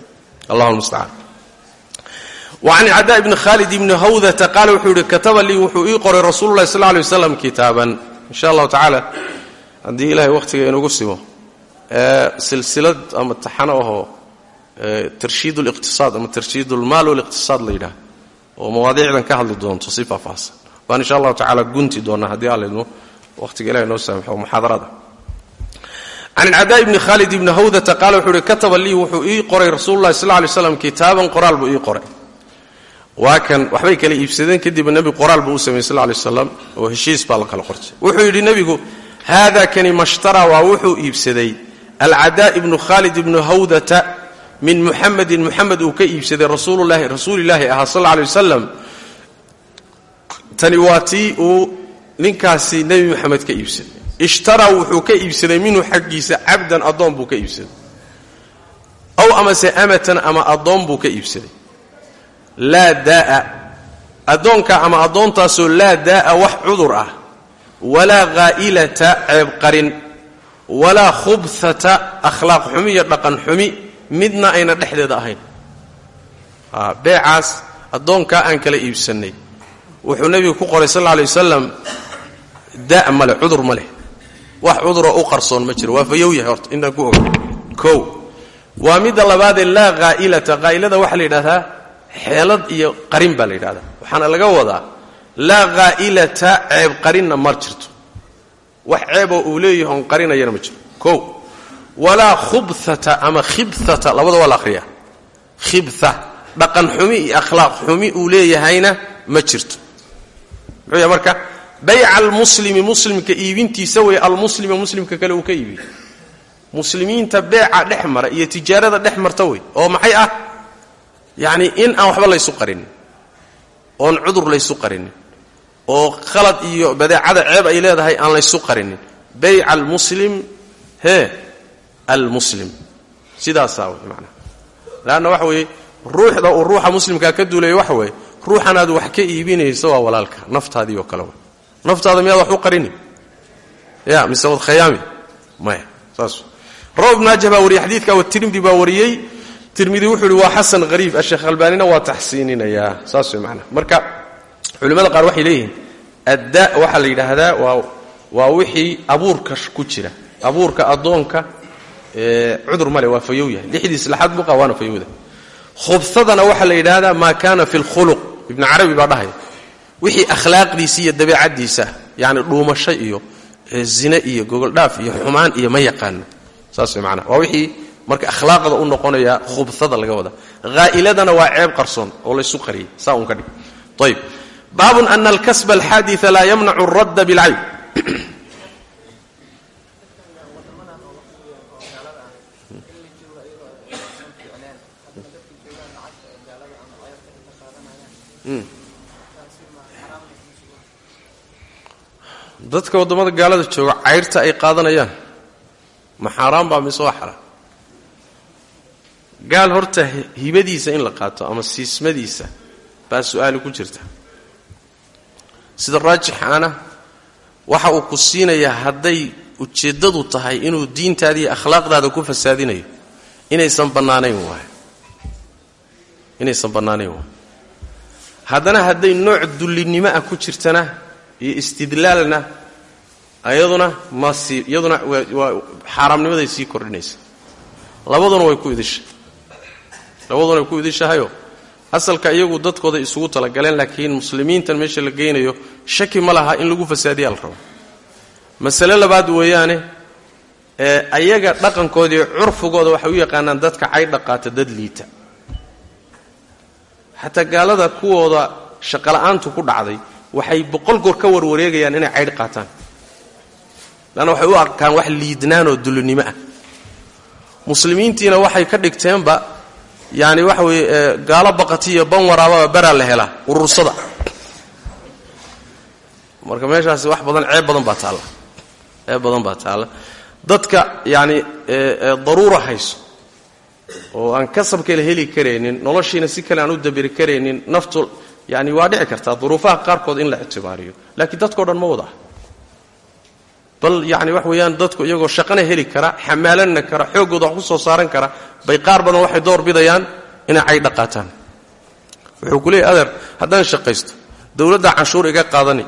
allah lmustacaan wacan cadaa ibni khaalid ibni hawdata qaala wuxuu yihi kataba lii wuxuu ii qoray rasuulu lahi sal lay waslam kitaaban insha allahu tacaala haddii ilahay wakhtiga inugu simo silsilad ama taxano ahoo tarshiid liqtisaad ama tarshiid lmaal waliqtisaad la yidhaah oo mawaadiicdan ka hadli doonto si faahfaahsan baan insha allahu tacaala gunti doonaa haddii alidmo wakhtiga ilahay noo saamxo muxaadarada can ilcadaa ibni khaalid ibni hawdata qaala wuxuu uhi kataba lii wuxuu ii qoray rasuulu lahi sal lay slam kitaaban qoraal buu ii qoray waa kan waxbay kala iibsadeen kadibna nebigu qoraal buu u sameyey sal lay waslam oo heshiis baa la kala qortay. Wuxuu yidhi nebigu haada kani mashtaraa waa wuxuu iibsaday alcadaa ibnu khaalid ibnu hawdata min muxamedin muxamed uu ka iibsaday rasuululahi rasuulilaahi ahaa sal lay wasalam tani waa tii uu ninkaasi nebi moxamed ka iibsaday. Ishtaraa wuxuu ka iibsaday minhu xaggiisa cabdan addoon buu ka iibsaday. Aw amase amatan ama addoon buu ka iibsaday laa daaa. Addoonka ama addoontaasoo laa daaa wax cudur ah. Walaa haa'ilata ceebqarin walaa khubhata akhlaaq xumi iyo dhaqan xumi midna ayna dhexdeeda ahayn. Beecaas addoonkaa aan kala iibsannay. Wuxuu nebigu ku qoray sal alla lay wasalam da' ma leh cudur ma leh. Wax cuduroo u qarsoon ma jiro. Waa fayow yahay horta intaan ku oga kow. Waa midda labaadee laa haa'ilata haa'ilada waxaa la yidhahdaa xeelad iyo qarin baa la yidhahdaa. Waxaana laga wadaa laa haa'ilata ceeb qarinna ma jirto. Wax ceeboo uu leeyahay oon qarinayana ma jiro. Kow walaa khubhata ama khibhata labada waa la akhriyaa. Khibha dhaqan xumi iyo akhlaaq xumi uu leeyahayna ma jirto. Muxuu yahay marka bayca almuslimi muslimka iibintiisa wey almuslima muslimka kale uu ka iibiyo. Muslimiinta beeca dhex mara iyo tijaarada dhex marta wey oo maxay ah yacni in aan waxba laysu qarinin oon cudur laysu qarinin oo khalad iyo badeecada ceeb ay leedahay aan laysu qarinin bayca almuslim hee almuslim sidaasaa wey macnaha leanna waxa weeye ruuxda uu ruuxa muslimkaa ka duulaya waxa weeye ruuxanaad wax ka iibinayso waa walaalka naftaadii oo kale wey naftaada miyaad wax u qarini ya mise wad khayaami maya saas rawa baa wariyey xadiidka wa tirmidi baa wariyey tirmidi wuxuu ihi waa xasan hariib asheekh albaanina waa taxsiininayaa. Saas way macnaha. Marka culimmada qaar waxay leeyihiin adda waxaa la yidhaahdaa waa waa wixii abuurka ku jira. Abuurka addoonka cudur male waa fayow yahay. Lixdiis laxad buqa waana fayowda. Khubsadana waxaa la yidhaahdaa maa kaana fi lkhuluq ibnu carabi baa dhahaya wixii akhlaaqdiisa iyo dabeecaddiisa yani dhuumasho iyo zine iyo gogoldhaaf iyo xumaan iyo ma yaqaano. Saas way macnaha. Waa wixii marka akhlaaqda u noqonaya khubsada laga wada. Haa'iladana waa ceeb qarsoon oo laysu qariyay saa un ka dhig. Ayb baabun ana alkasba alxaadia laa yamnacu radda bilcayb. Dadka waddamada gaalada jooga cayrta ay qaadanayaan. Ma xaaraan baa mise waa xaraam gaal horta hibadiisa in la qaato ama siismadiisa baa su'aali ku jirta. Sida raajixaana waxa uu ku siinayaa hadday ujeeddadu tahay inuu diintaadiiyo akhlaaqdaada ku fasaadinayo. Inaysan bannaanayn waay. Inaysan bannaanayn waay. Haddana hadday nooc dullinimo ah ku jirtana iyo istidlaalna iyaduna ma sii iyaduna waa xaaraamnimaday sii kordhinaysa. Labaduna way ku idishay labaduna way ku idishahayoo asalka iyagu dadkooda isugu talagaleen laakiin muslimiintan meesha la geynayo shaki ma laha in lagu fasaadiya la rabo. Masale labaad weeyaane ee ayaga dhaqankooda iyo curfigooda waxay u yaqaanaan dadka caydha qaata dad liita. Xataa gaalada kuwooda shaqola'aantu ku dhacday waxay boqol goor ka warwareegayaan inay caydh qaataan. Leanna waxay u arkaan wax liidnaan oo dulinimo ah. Muslimiintiina waxay ka dhigteenba yaani waxa weeye gaalo baqati iyo ban waraababa beraa la helaa urursada. Marka meeshaasi wax badan ceeb badan baa taalla. Ceeb badan baa taalla. Dadka yacani daruura hayso oo aan kasab kale heli karaynin noloshiina si kale aan u dabiri karaynin naftu yani waa dhici kartaa. Duruufaha qaarkood in la ictibaariyo. Laakiin dadkao dhan ma wada bal yani wax weeyaan dadku iyagoo shaqana heli kara xamaalanna kara xooggooda wax ku soo saaran kara bay qaar badan waxay door bidayaan inay caydha qaataan wuxuu ku leeyay adeer shaqaysto dowladda canshuur iga qaadani.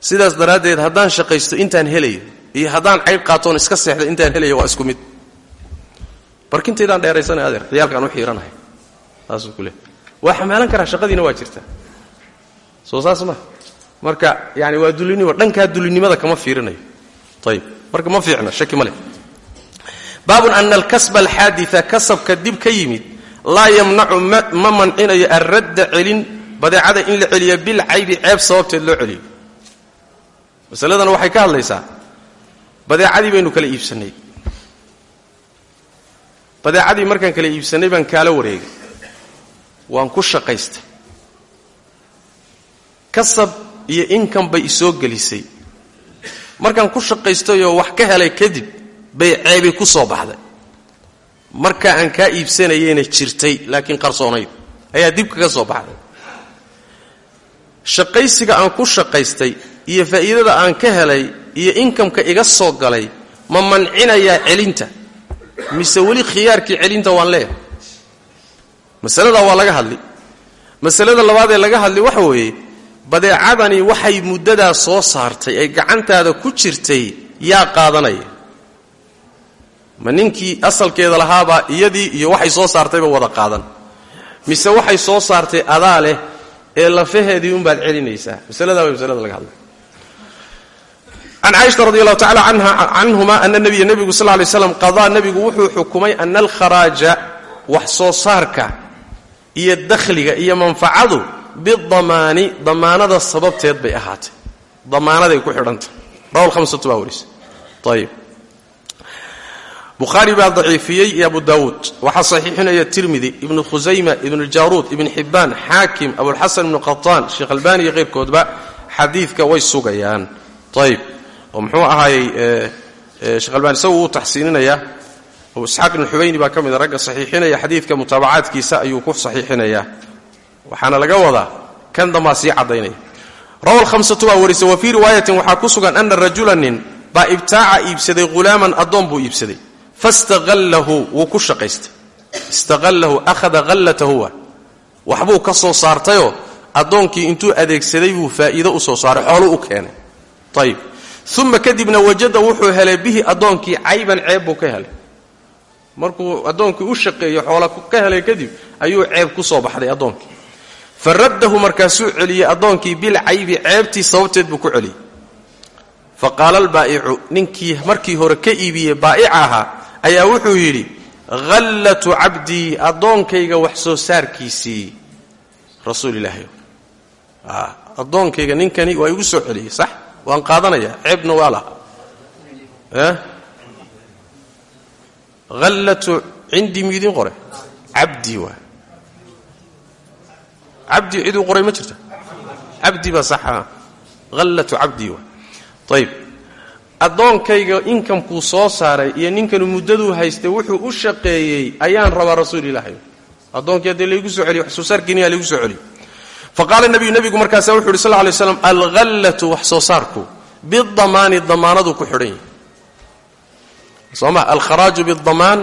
Sidaas daraaddeed haddaan shaqaysto intaan helayo iyo haddaan caydh qaatoon iska seexda intaan helayo waa isku mid. Barkintaydaan dheeraysanay adeer ciyaalkaan u xiiranahay saasuu ku waa xamaalan karaa shaqadiina waa jirtaa soo saas ma. Marka yani waa dulinimo dhankaa dulinimada kama fiirinayo marka ma fiicna shaki ma leh. Baabun ana alkasba alxaadia kasabka dib ka yimid laa yamnacu ma mancinayo alradda celin badeecada in la celiyo bilcaybi ceeb sababteed loo celiyo. Masaladan waxay ka hadlaysaa badeecadii baynu kala iibsannay. Badeecadii markaan kala iibsannay baan kaala wareegay. Waan ku shaqaystay. Kasab iyo inkan bay isoo gelisay markaan ku shaqaystayoo wax ka helay kadib bay ceebi ku soo baxday. Markaa aan kaa iibsanayeyna jirtay laakiin qarsoonayd ayaa dib kaga soo baxday. Shaqaysiga aan ku shaqaystay iyo faa'iidada aan ka helay iyo inkamka iga soo galay ma mancinayaa celinta mise weli khiyaarkii celinta waan leeyahay? Masaladaa waa laga hadli. Masalada labaadee laga hadli waxa weeye badeecadani waxay muddadaa soo saartay ay gacantaada ku jirtay yaa qaadanaya ma ninkii asalkeeda lahaabaa iyadii iyo waxay soo saartayba wada qaadan. Mise waxay soo saartay adaa leh ee lafaheedii unbaad celinaysaa. Masaladaa way masalada laga hadlay. Can caaisha radi allahu tacala canhuma ana nabiya nebigu sal lay slam qadaa nebigu wuxuu xukumay ana alkharaaja wax soo saarka iyo dakhliga iyo manfacadu bidamaani damaanada sababteed bay ahaatay. Damaanaday ku xidhantah rawa lhamsatu baa warisa ayib bukhaari baa daciifiyey iyo abu daawuud. Waxaa saxiixinaya tirmidi ibnu khusayma ibnu jaaruud ibn xibbaan xaakim abulxasan ibnu qataan sheekh albani iyo keyrkoodba xadiidka way sugayaan. Ayib oo muxuu ahaayey sheekh albani isagu wuu taxsiininayaa isxaaq ibn xubayni baa ka mida ragga saxiixinaya xadiidka mutaabacaadkiisa ayuu ku saxiixinayaa waxaana laga wadaa kan dambaa sii caddaynaya rawa lhamsatu baa warisa wa fii riwaayatin waxaa ku sugan ana rajula nin baa ibtaaca iibsaday hulaaman addoon buu iibsaday. Fastaqallahu wuu ku shaqaystay. Istaqallahu ahada hallatahu wa waxbuu ka soo saartayoo addoonkii intuu adeegsaday buu faa'iido u soo saaray xoolu u keenay. Ayib uma kadibna wajada wuxuu helay bihi addoonkii cayban ceeb buu ka helay. Markuu addoonkii u shaqeeyo xoola ka helay kadib ayuu ceeb ku soo baxday addoonkii fa raddahu markaasuu celiyey addoonkii bilcaybi ceebtii sababteed buu ku celiyey fa qaala albaa'icu ninkii markii hore ka iibiyey baa'ica ahaa ayaa wuxuu yidhi hallatu cabdii addoonkayga wax soo saarkiisii rasuul ilaahi addoonkayga ninkani waa igu soo celiyey sax waan qaadanayaa ceebna waa laha hallatu cindii miidiin qore cabdii waa cabdii ciduu qoray ma jirta. Cabdi baa saxa. Hallatu cabdii waa ayib addoonkayga inkamkuu soo saaray iyo ninkanu muddaduu haystay wuxuu u shaqeeyey ayaan rabaa rasuul ilaahay. Addoonkii haddii laygu soo celiyo wax soo saarkiiniyaa laygu soo celiyo. Fa qaala nabiyu nebigu markaasa wuxu uhi sal ly slam alhallatu wax soo saarku bidamaani damaanaduu ku xidhan yahay soo ma alkharaaju bidamaan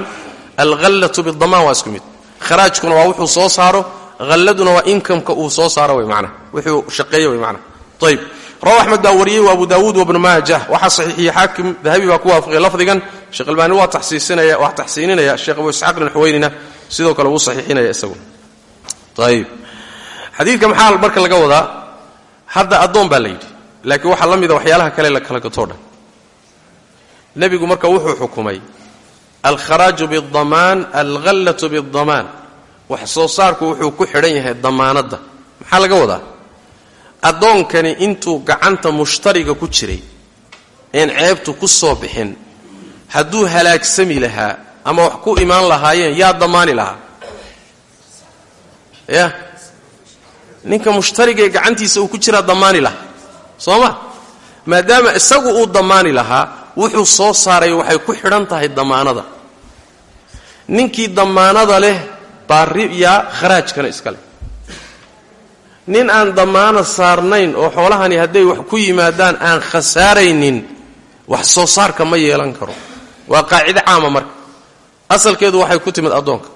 alhallatu bidamaan waa isku mid. Kharaajkuna wuxuu soo saaro halladuna waa inkamka uu soo saaro way macnaha wuxuu shaqeeyo way macnaha ayib rawa axmed baa wariyey wa abu daawuud wabnu maajah waxaa saxiixiyey xaakim dahabi baa ku waafaqiyay lafdigan sheekh albaani waa taxsiisinaya waa taxsiininaya sheekh abu isxaaq ibn xuweynina sidoo kale wuu saxiixinaya isaguna ayib xadiidka maxaa marka laga wadaa hadda addoon baa la yidhi laakiin waxaa la mida waxyaalaha kale la kala gatoo dhan nebigu marka wuxuu xukumay alkharaaju bidamaan alhallatu bidamaan wax soo saarku wuxuu ku xidhan yahay damaanadda. Maxaa laga wadaa? Addoonkani intuu gacanta mushtariga ku jiray een ceebtu ku soo bixin hadduu halaagsami lahaa ama wax ku imaan lahaayeen yaa damaani lahaa. Ya? Ninka mushtarigaee gacantiisa uu ku jiraa damaani lahaa. Soo ma? Maadaama isagu uu damaani lahaa wuxuu soo saaray waxay ku xidhan tahay damaanada. Ninkii damaanada leh baa yaa kharaajkana iska leh nin aan damaana saarnayn oo xoolahani hadday wax ku yimaadaan aan khasaaraynin wax soo saarka ma yeelan karo. Waa qaacido caama marka. Asalkeedu waxay ku timid addoonka.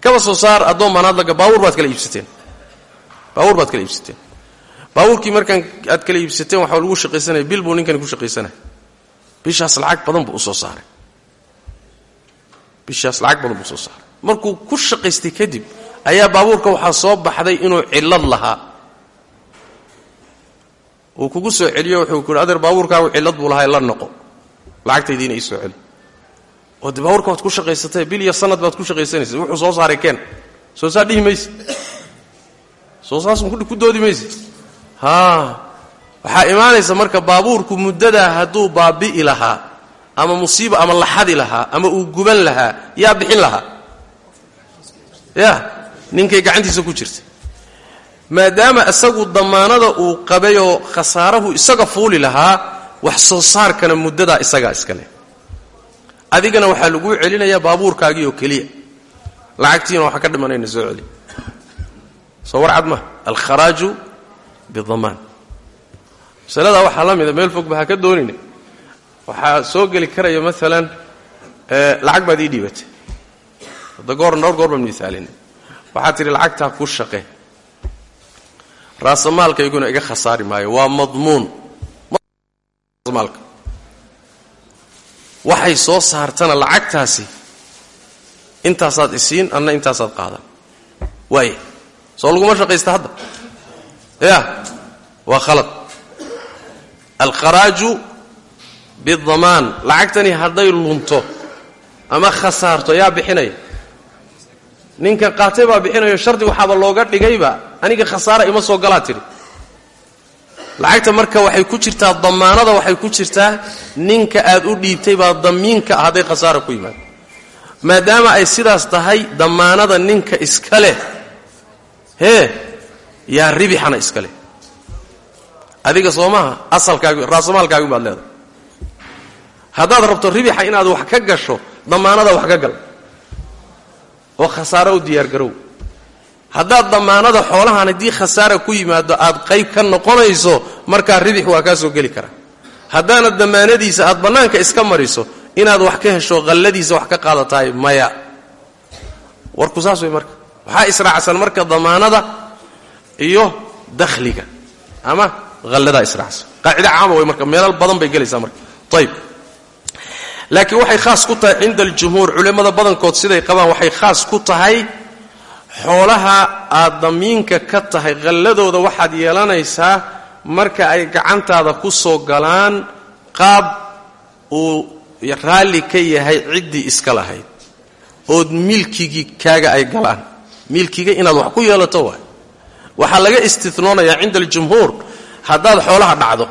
Kaba soo saar addoon baanaad laga baabuur baad kala iibsateen. Baabuur baad kala iibsateen. Baabuurkii markaan aad kala iibsateen waxaa lagu shaqaysanaya bil buu ninkani ku shaqaysanaya bishaas lacag badan buu u soo saaray. Bishaas lacag badan buu u soo saaray markuu ku shaqaystay kadib ayaa baabuurka waxaa soo baxday inuu cillad lahaa. Uu kugu soo celiyo wuxuu ku adeer baabuurkaagu cillad buu lahaa la noqo. Lacagtaydiina ii soo celi. Oo de baabuurka waad ku shaqaysatay bil iyo sanad baad ku shaqaysanaysa wuxuu soo saaray keen. Soo saar dhihi mayse soo saasum ku doodi mayse haa waxaa imaanaysa marka baabuurku muddadaa hadduu baabi'i lahaa ama musiiba ama laxadi lahaa ama uu guban lahaa yaa bixin lahaa ya ninkay gacantiisa ku jirta maadaama isagu damaanada uu qabayoo khasaarahu isaga fuuli lahaa wax soo saarkana muddadaa isagaa iska leh. Adigana waxaa laguu celinayaa baabuurkaagii oo keliya. Lacagtiina waxa ka dhimanayna soo celi. Soo warcad ma alkharaaju bidamaan. Masaladaa waxaa la mida meel fog ba ha ka doonayna waxaa soo geli karaya maalan lacag baad ii dhiibatay dhowr goor baan misaalina waxaad tidhi lacagtaa ku shaqe. Raasamaalkayguna iga khasaari maayo. Waa madmuun. Waxay soo saartana lacagtaasi. Intaasaad isiin anna intaasaad qaadan. Waaya soo laguma shaqaysta hadda? Ya waa khalad. Alkharaaju bidamaan lacagtani hadday lunto ama khasaarto yaa bixinaya ninka qaatay baa bixinayo shardi waxaaba looga dhigayba aniga khasaara ima soo galaa tidhi. Lacagta marka waxay ku jirtaa damaanada waxay ku jirtaa ninka aad u dhiibtay baa damiinka ah hadday ku yimaado. Maadaama ay sidaas tahay damaanada ninka iska leh. Hee yaa ribixana iska leh. Adiga soo maaha asalkaagi baad leedahay. Haddaad rabto ribixa inaad wax ka gasho damaanada wax ka gal oo khasaaro u diyaargarow haddaad damaanada xoolahan haddii khasaara ku yimaado aad qayb ka noqonayso markaa ribix waa kaa soo geli karaa haddaana damaanadiisa aad bannaanka iska mariso inaad wax ka hesho qalladiisa wax ka qaadatahay maya. Warku saas way marka. Waxaa israacsan marka damaanada iyo dakhliga. Ama halladaa israacsan. Qaacida caama way marka meelal badan bay gelaysaa marka. Ayb laakiin waxay khaas ku tahay cinda aljumhuur. Culimmada badankood siday qabaan waxay khaas ku tahay xoolaha aad damiinka ka tahay. Qalladooda waxaad yeelanaysaa marka ay gacantaada ku soo galaan qaab uu raalli ka yahay ciddii iska lahayd. Ood milkigii kaaga ay galaan. Milkiga inaad wax ku yeelato waay. Waxaa laga istinoonayaa cinda aljumhuur haddaad xoolaha dhacdo.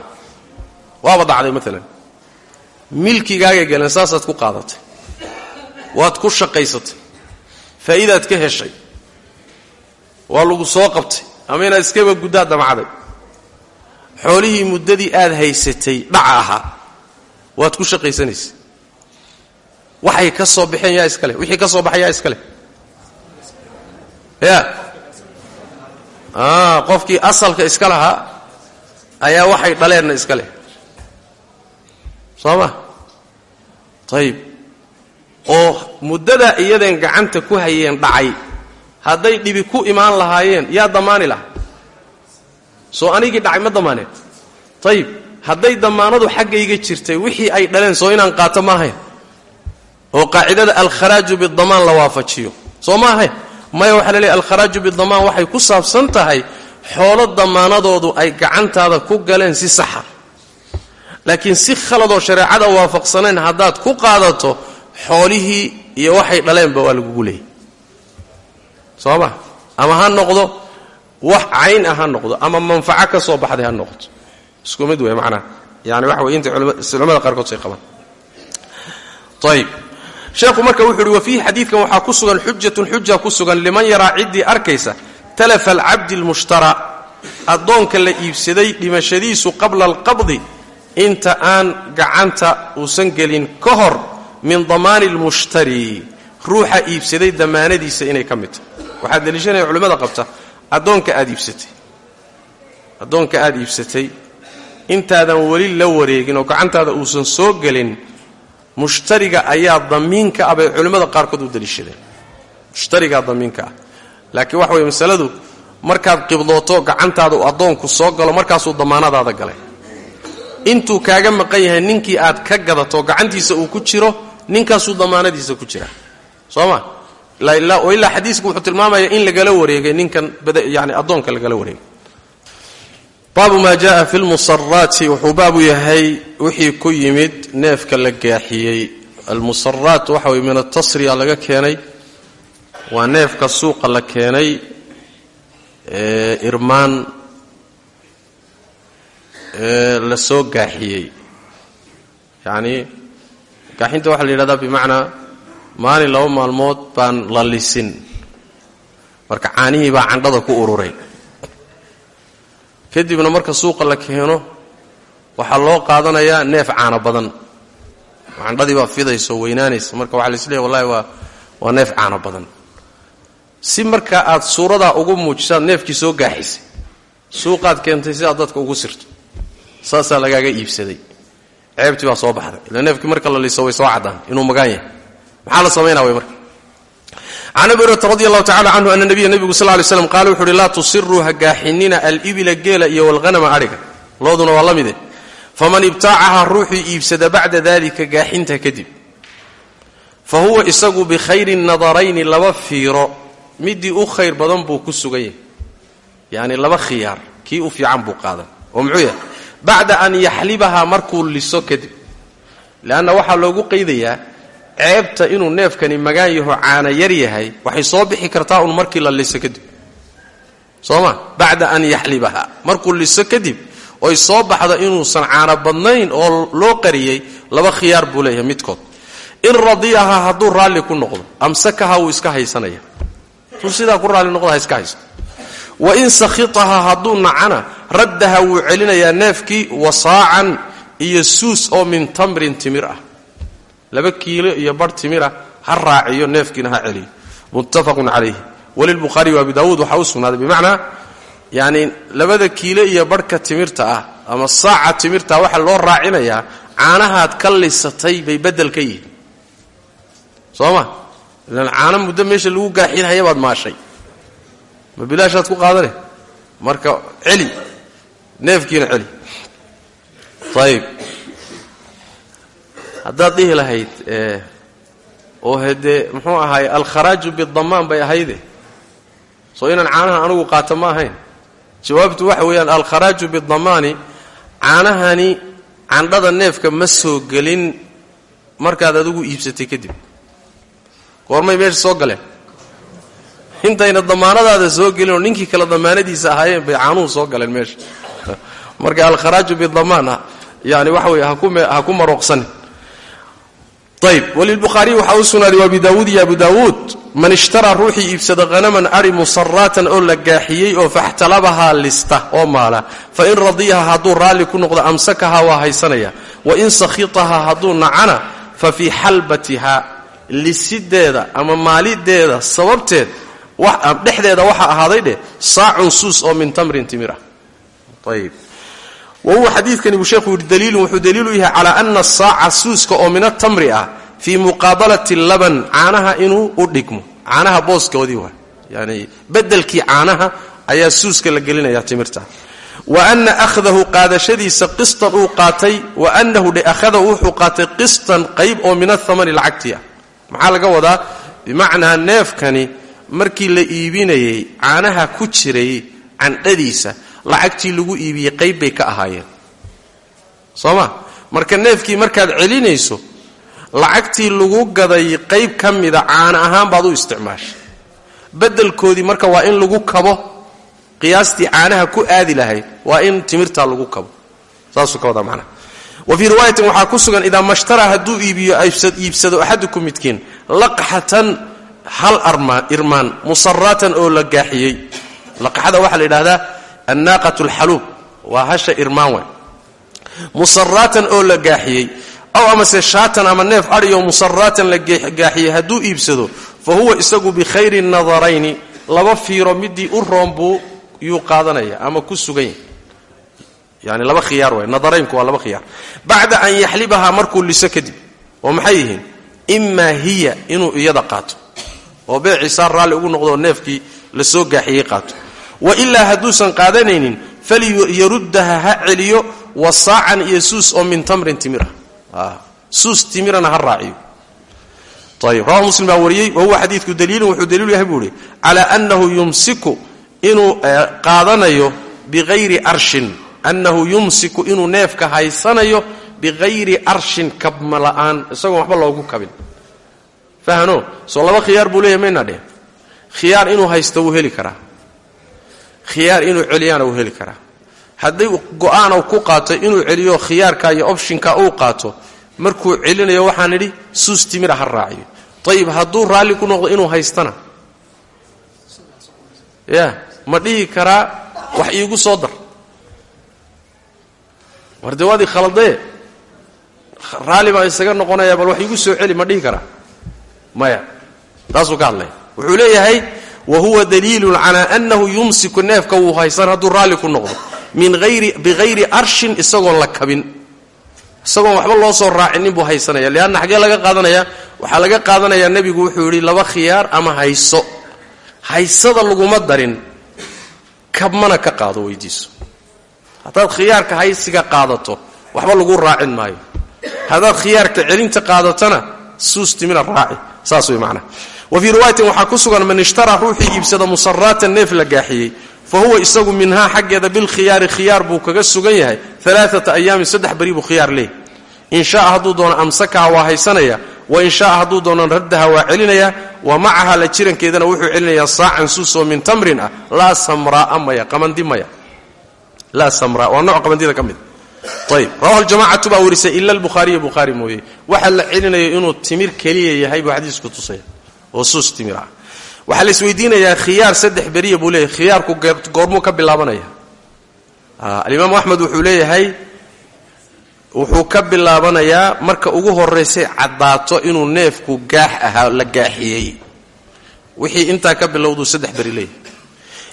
Waaba dhacday maalan milkigaagay galeen saasaad ku qaadatay. Waad ku shaqaysatay. Faa'iidaad ka heshay. Waa lagu soo qabtay. Ama inaad iskaba guddaa damacday xoolihii muddadii aad haysatay dhaca ahaa waad ku shaqaysanaysa waxay ka soo baxeen yaa iska leh. Wixii ka soo baxay yaa iska leh. Ya qofkii asalka iska lahaa ayaa waxay dhaleenna iska leh soo ma? Ayib oo muddadaa iyadeen gacanta ku hayeen dhacay hadday dhibi ku imaan lahaayeen yaa damaani laha soo anigii dhacay ma damaaneen ayib hadday damaanadu xaggayga jirtay wixii ay dhaleen soo inaan qaato ma oo qaacidada alkharaaju bidamaan la waafajiyo. Soo ma ahayn? Maya waxaa la leeyahy alkharaaju bidamaan waxay ku saabsan tahay xoolo damaanadoodu ay gacantaada ku galeen si saxa laakiin si khaladoo shareecada waafaqsanayn haddaad ku qaadato xoolihii iyo waxay dhaleenba waa lagugu leeyay. Soo ma ama ha noqdo wax cayn ah ha noqdo ama manfaco ka soo baxday ha noqdo isku mid wey macnaha yani waxa wey inta culamada qaarkood say qabaan. Ayib sheekhu marka wuxu uhi wa xadiidkan waxaa ku sugan xujatun xuja ku sugan liman yaraa ciddii arkaysa talafa alcabdi almushtara. Addoonka la iibsaday dhimashadiisu qabla alqabdi inta aan gacanta uusan gelin ka hor min damaani almushtari ruuxa iibsaday damaanadiisa inay ka mid tahay. Waxaa deliishanaya culimmada qabta addoonka aad iibsatay. Addoonka aad iibsatay intaadan weli la wareegin oo gacantaada uusan soo gelin mushtariga ayaa damiinka ah bay culimmada qaarkood u daliishadeen mushtarigaa damiinka ah. Laakiin waxa weye masaladu markaad qibdooto gacantaada uu addoonku soo galo markaasuu damaanadaada galay intuu kaaga maqan yahay ninkii aad ka gadato gacantiisa uu ku jiro ninkaasuu damaanadiisa ku jira. Soo ma oo ilaa xadiisku wuxuu tilmaamaya in lagala wareegay ninkan yani addoonka lagala wareegay. Baabu maa jaءa fi lmusaraati wuxuu baabu yahay wixii ku yimid neefka la gaaxiyey. Almusaraat waxa weye min atasriya laga keenay waa neefka suuqa la keenay irmaan la soo gaaxiyey. Yacnii gaaxinta waxaa la yidhahdaa bimacnaa maalin laba maalmood baan la lisin. Marka caanihii baa candhada ku ururay. Kadibna marka suuqa la keeno waxaa loo qaadanayaa neef caano badan. Candhadii baa fidayso weynaanaysa marka waxaa laisleeya wallahi waa waa neef caano badan. Si marka aad suuradaa ugu muujisaad neefkii soo gaaxisay suuqaad keentay si aad dadka ugu sirto saasaa lagaaga iibsaday. Ceebtii baa soo baxday. Ila neefkii marka la liso way soo caddaan. Inuu magaan yahay. Maxaa la samaynaa way marka? Can abi hurata radi allahu tacala canhu ana nabiya nebigu sal ly slam qaala wuxu uhi laa tusiruu ha gaaxinina alibila geela iyo walhanama adhiga. Looduna waa la mide faman ibtaacahaa ruuxuu iibsada bacda dalika gaaxinta kadib fa huwa isagu bikhayri nadarayni laba fiiro midii u khayr badan buu ku sugan yahay yacni laba khiyaar kii bacda an yaxlibahaa markuu liso kadib. Leanna waxaa loogu qaydayaa ceebta inuu neefkani magaan yaho caana yar yahay waxay soo bixi kartaa un markii la liso kadib. Soo ma? Bacda an yaxlibahaa markuu liso kadib oy soo baxda inuusan caano badnayn oo loo qariyey laba khiyaar buu leeyahay midkood. In radiyahaa hadduu raalli ku noqdo amsakaha wuu iska haysanaya. Tuu sidaa ku raalli noqdo ha iska haysto wa in sakhitahaa hadduu nacana raddaha wuu celinayaa neefkii wasaacan iyo suus oo min tamrin timir ah. Laba kiilo iyo bar timira ha raaciyo neefkiina ha celiyo. Muttafaqun calayhi. Walilbukhaari wa abi daawuud waxaa u sugnaaday bimacnaa yacni labada kiilo iyo barhka timirta ah ama saaca timirta waxaa loo raacinayaa caanahaad ka lisatay bay beddel ka yihiin. Soo ma? Ilaan caano muddo meesha lagu gaaxinhaya baad maashay ma bilaashaad ku qaadane? Marka celi. Neefkiina celi. Ayib haddaad dhihi lahayd oo haddee muxuu ahaay alkharaaju bidamaan bay ahayde. Soo inaan caanaha anugu qaato ma ahayn. Jawaabtu waxa weeyaan alkharaaju bidamaani caanahani candhada neefka ma soo gelin. Markaad adigu iibsatay kadib. Goormay meesha soo galeen intayna damaanadaada soo gelinoo ninkii kale damaanadiisa ahaayeen bay caanuhu soo galeen meesha. <laughs> Marka alkharaaju bidamaan yani waxa wey ha ku marooqsanin ayb walilbukhaariyi waxaa u sugnaaday abi daawuud iyo abu daawuud man ishtaraa ruuxii iibsada hanaman ari musaraatan oo la gaaxiyey oo faxtalabahaa lista oo maala fain radiyaha hadduu raalli ku noqdo amsakahaa waa haysanaya wain sakhitahaa hadduu nacana fa fii xalbatiha lisideeda ama maalideeda sababteed dhexdeeda waxaa ahaaday dheh saacun suus oo min tamrin timir ah ayb wahuwa xadiidkani buu sheekhu yidhi daliilun wuxuu daliilu yahay calaa ana asaaca suuska oo min atamri ah fii muqaabalati laban caanaha inuu u dhigmo. Caanaha booskoodii waa yani bedelkii caanaha ayaa suuska la gelinaya timirta. Wa ana ahdahu qaadashadiisa qistan uu qaatay wa anahu dhe ahadahu wuxuu qaatay qistan qayb oo min athamani lacagtii maxaa laga wadaa? Bimacnaa neefkani markii la iibinayay caanaha ku jiray candhadiisa lacagtii lagu iibiyey qayb bay ka ahaayeen. Soo ma marka neefkii markaad celinayso lacagtii lagu gaday qayb ka mida caana ahaan baad u isticmaashay. Bedelkoodii marka waa in lagu kabo qiyaastii caanaha ku aadi lahayd waa in timirtaa lagu kabo. Saasuu ka wadaa macnaha. Wa fii riwaayatin waxaa ku sugan idaa mashtaraa hadduu iibiyo iibsado axadukum midkiin laqxatan hal irmaan musaraatan oo la gaaxiyey. Laqxada waxaa la yidhahdaa annaaqat alxaluub waa hasha irmaan way musaraatan oo la gaaxiyey. Aw amase shaatan ama neef adhiyo musaraatan la gaaxiyey hadduu iibsado fa huwa isagu bikhayri nadarayni. Laba fiiro midii u roon buu yuu qaadanaya ama ku sugan yahay. Yani laba khiyaar way nadaraynku waa laba khiyaar. Bacda an yaxlibahaa markuu liso kadib. Oo maxay yihiin? Imaa hiya inuu iyada qaato oo beeciisaa raalli ugu noqdo neefkii la soo gaaxiyey qaato. Wa ilaa hadduusan qaadanaynin falyaruddaha ha celiyo wasaacan iyo suus oo min tamrin timira. Suus timirana ha raaciyo. Ayb rawa muslim baa wariyey wahuwa xadiidku daliilun wuxuu daliilu yahay buu ihi calaa annahu yumsiku inuu qaadanayo biayri arshin annahu yumsiku inuu neefka haysanayo biqayri arshin kabma la'aan isagoon waxba loogu kabin fahno soo laba khiyaar buu leeyahy mayna dheh. Khiyaar inuu haysto wuu heli karaa. Khiyaar inuu celiyaana wuu heli karaa. Hadday go'aana ku qaatay inuu celiyo khiyaarka iyo opshinka uu qaato markuu celinayo waxaan idhi suus timira ha raaciyo. Ayib hadduu raalli ku noqdo inuu haystana. Ya ma dhihi karaa wax iigu soo dar. War dee waadii khaladee isaga noqonaya bal wax iigu soo celi ma dhihi karaa maya taasuu ka hadlaya wuxuu leeyahay wa huwa daliilun calaa annahu yumsiku neefka wuu haysan hadduu raalli ku noqdo. Min ayri bighayri arshin isagoon la kabin. Isagoon waxba loo soo raacinin buu haysanaya. Leanna xaggee laga qaadanaya waxaa laga qaadanayaa nebigu wuxuu yidhi laba khiyaar ama hayso. Haysada laguma darin. Kabmana ka qaado weydiiso. Haddaad khiyaarka haysiga qaadato waxba lagu raacin maayo. Haddaad khiyaarka celinta qaadatona suus timina raaci saas way macnaha. Wa fii riwaayatin waxaa ku sugan man ishtaraa ruuxii iibsada musaraatan neef la gaaxiyey fa huwa isagu minhaa xaggeeda bilkhiyaari khiyaar buu kaga sugan yahay alaaata ayaamin saddex beri buu khiyaar leeyahy in shaaa hadduu doono amsakaha waa haysanaya wa in shaaa hadduu doono raddaha waa celinaya wa macaha la jirankeedana wuxuu celinayaa saacan suusoo min tamrin ah laa samraaa maya qamandi maya. Laa samraa qamandida ka ayb rawahu ljamacatu baa warisay ila albukhaariya bukhaari mooye. Waxa la celinayo inuu timir keliya yahay buu xadiisku tusaya oo suus timir ah. La isweydiinayaa khiyaar saddex beriya buu leeyahay. Khiyaarku goormuu ka bilaabanaya. Alimaamu axmed wuxuu leeyahay wuxuu ka bilaabanayaa marka ugu horaysay caddaato inuu neefku gaax ahaa la gaaxiyey. Wixii intaa ka bilowduu saddex beri leeyahay.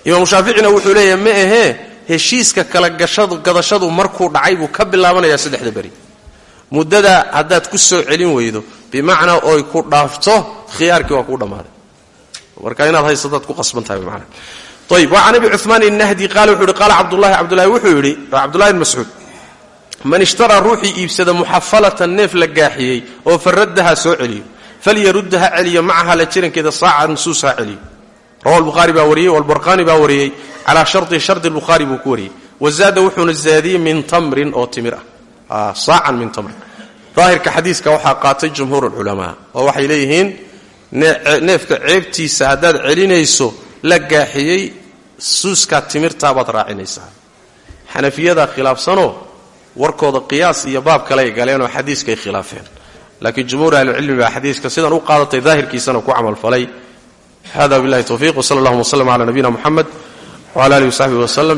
Imaamu shaaficina wuxuu leeyahay ma ahee heshiiska kala gadashadu markuu dhacay buu ka bilaabanayaa saddexda beri. Muddada haddaad ku soo celin weydo bimacnaa oy ku dhaafto khiyaarkii waa kuu dhammaaday. Marka inaad haysataad ku qasban tahay bimacnaa. Ayb wa can abi cumaan innahdi qaala wuxuu yihi qaala cabdullahi cabdullahi wuxuu yidhi cabdullahi bn man ishtaraa ruuxii iibsada muxafalatan neef la gaaxiyey oo faraddaha soo celiyo falyarudda ha celiyo macaha la jirankeeda saacan suus celiyo rawa lbukhaari baa wariyey walburqaani baa wariyey calaa sharti shardi lbukhaari buu ku wariyey wazaada wuxuuna zaadiyey min tamrin oo timir ah saacan min tamrin daahirka xadiiska waxaa qaatay jumhuur lculamaa oo waxay leeyihiin neefka ceebtiisa haddaad celinayso la gaaxiyey suuskaa timirtaabaad raacinaysaa xanafiyadaa khilaafsanoo warkooda qiyaas iyo baab kale ay galeenoo xadiiskaay khilaafeen laakiin jumhuur ahlicilmi baa xadiiska sidan u qaadatay daahirkiisana ku camalfalay hada billahi towfiiq wsala allahuma wslm cala nabiyina muxamed wcala alihi wasaxbihi waslem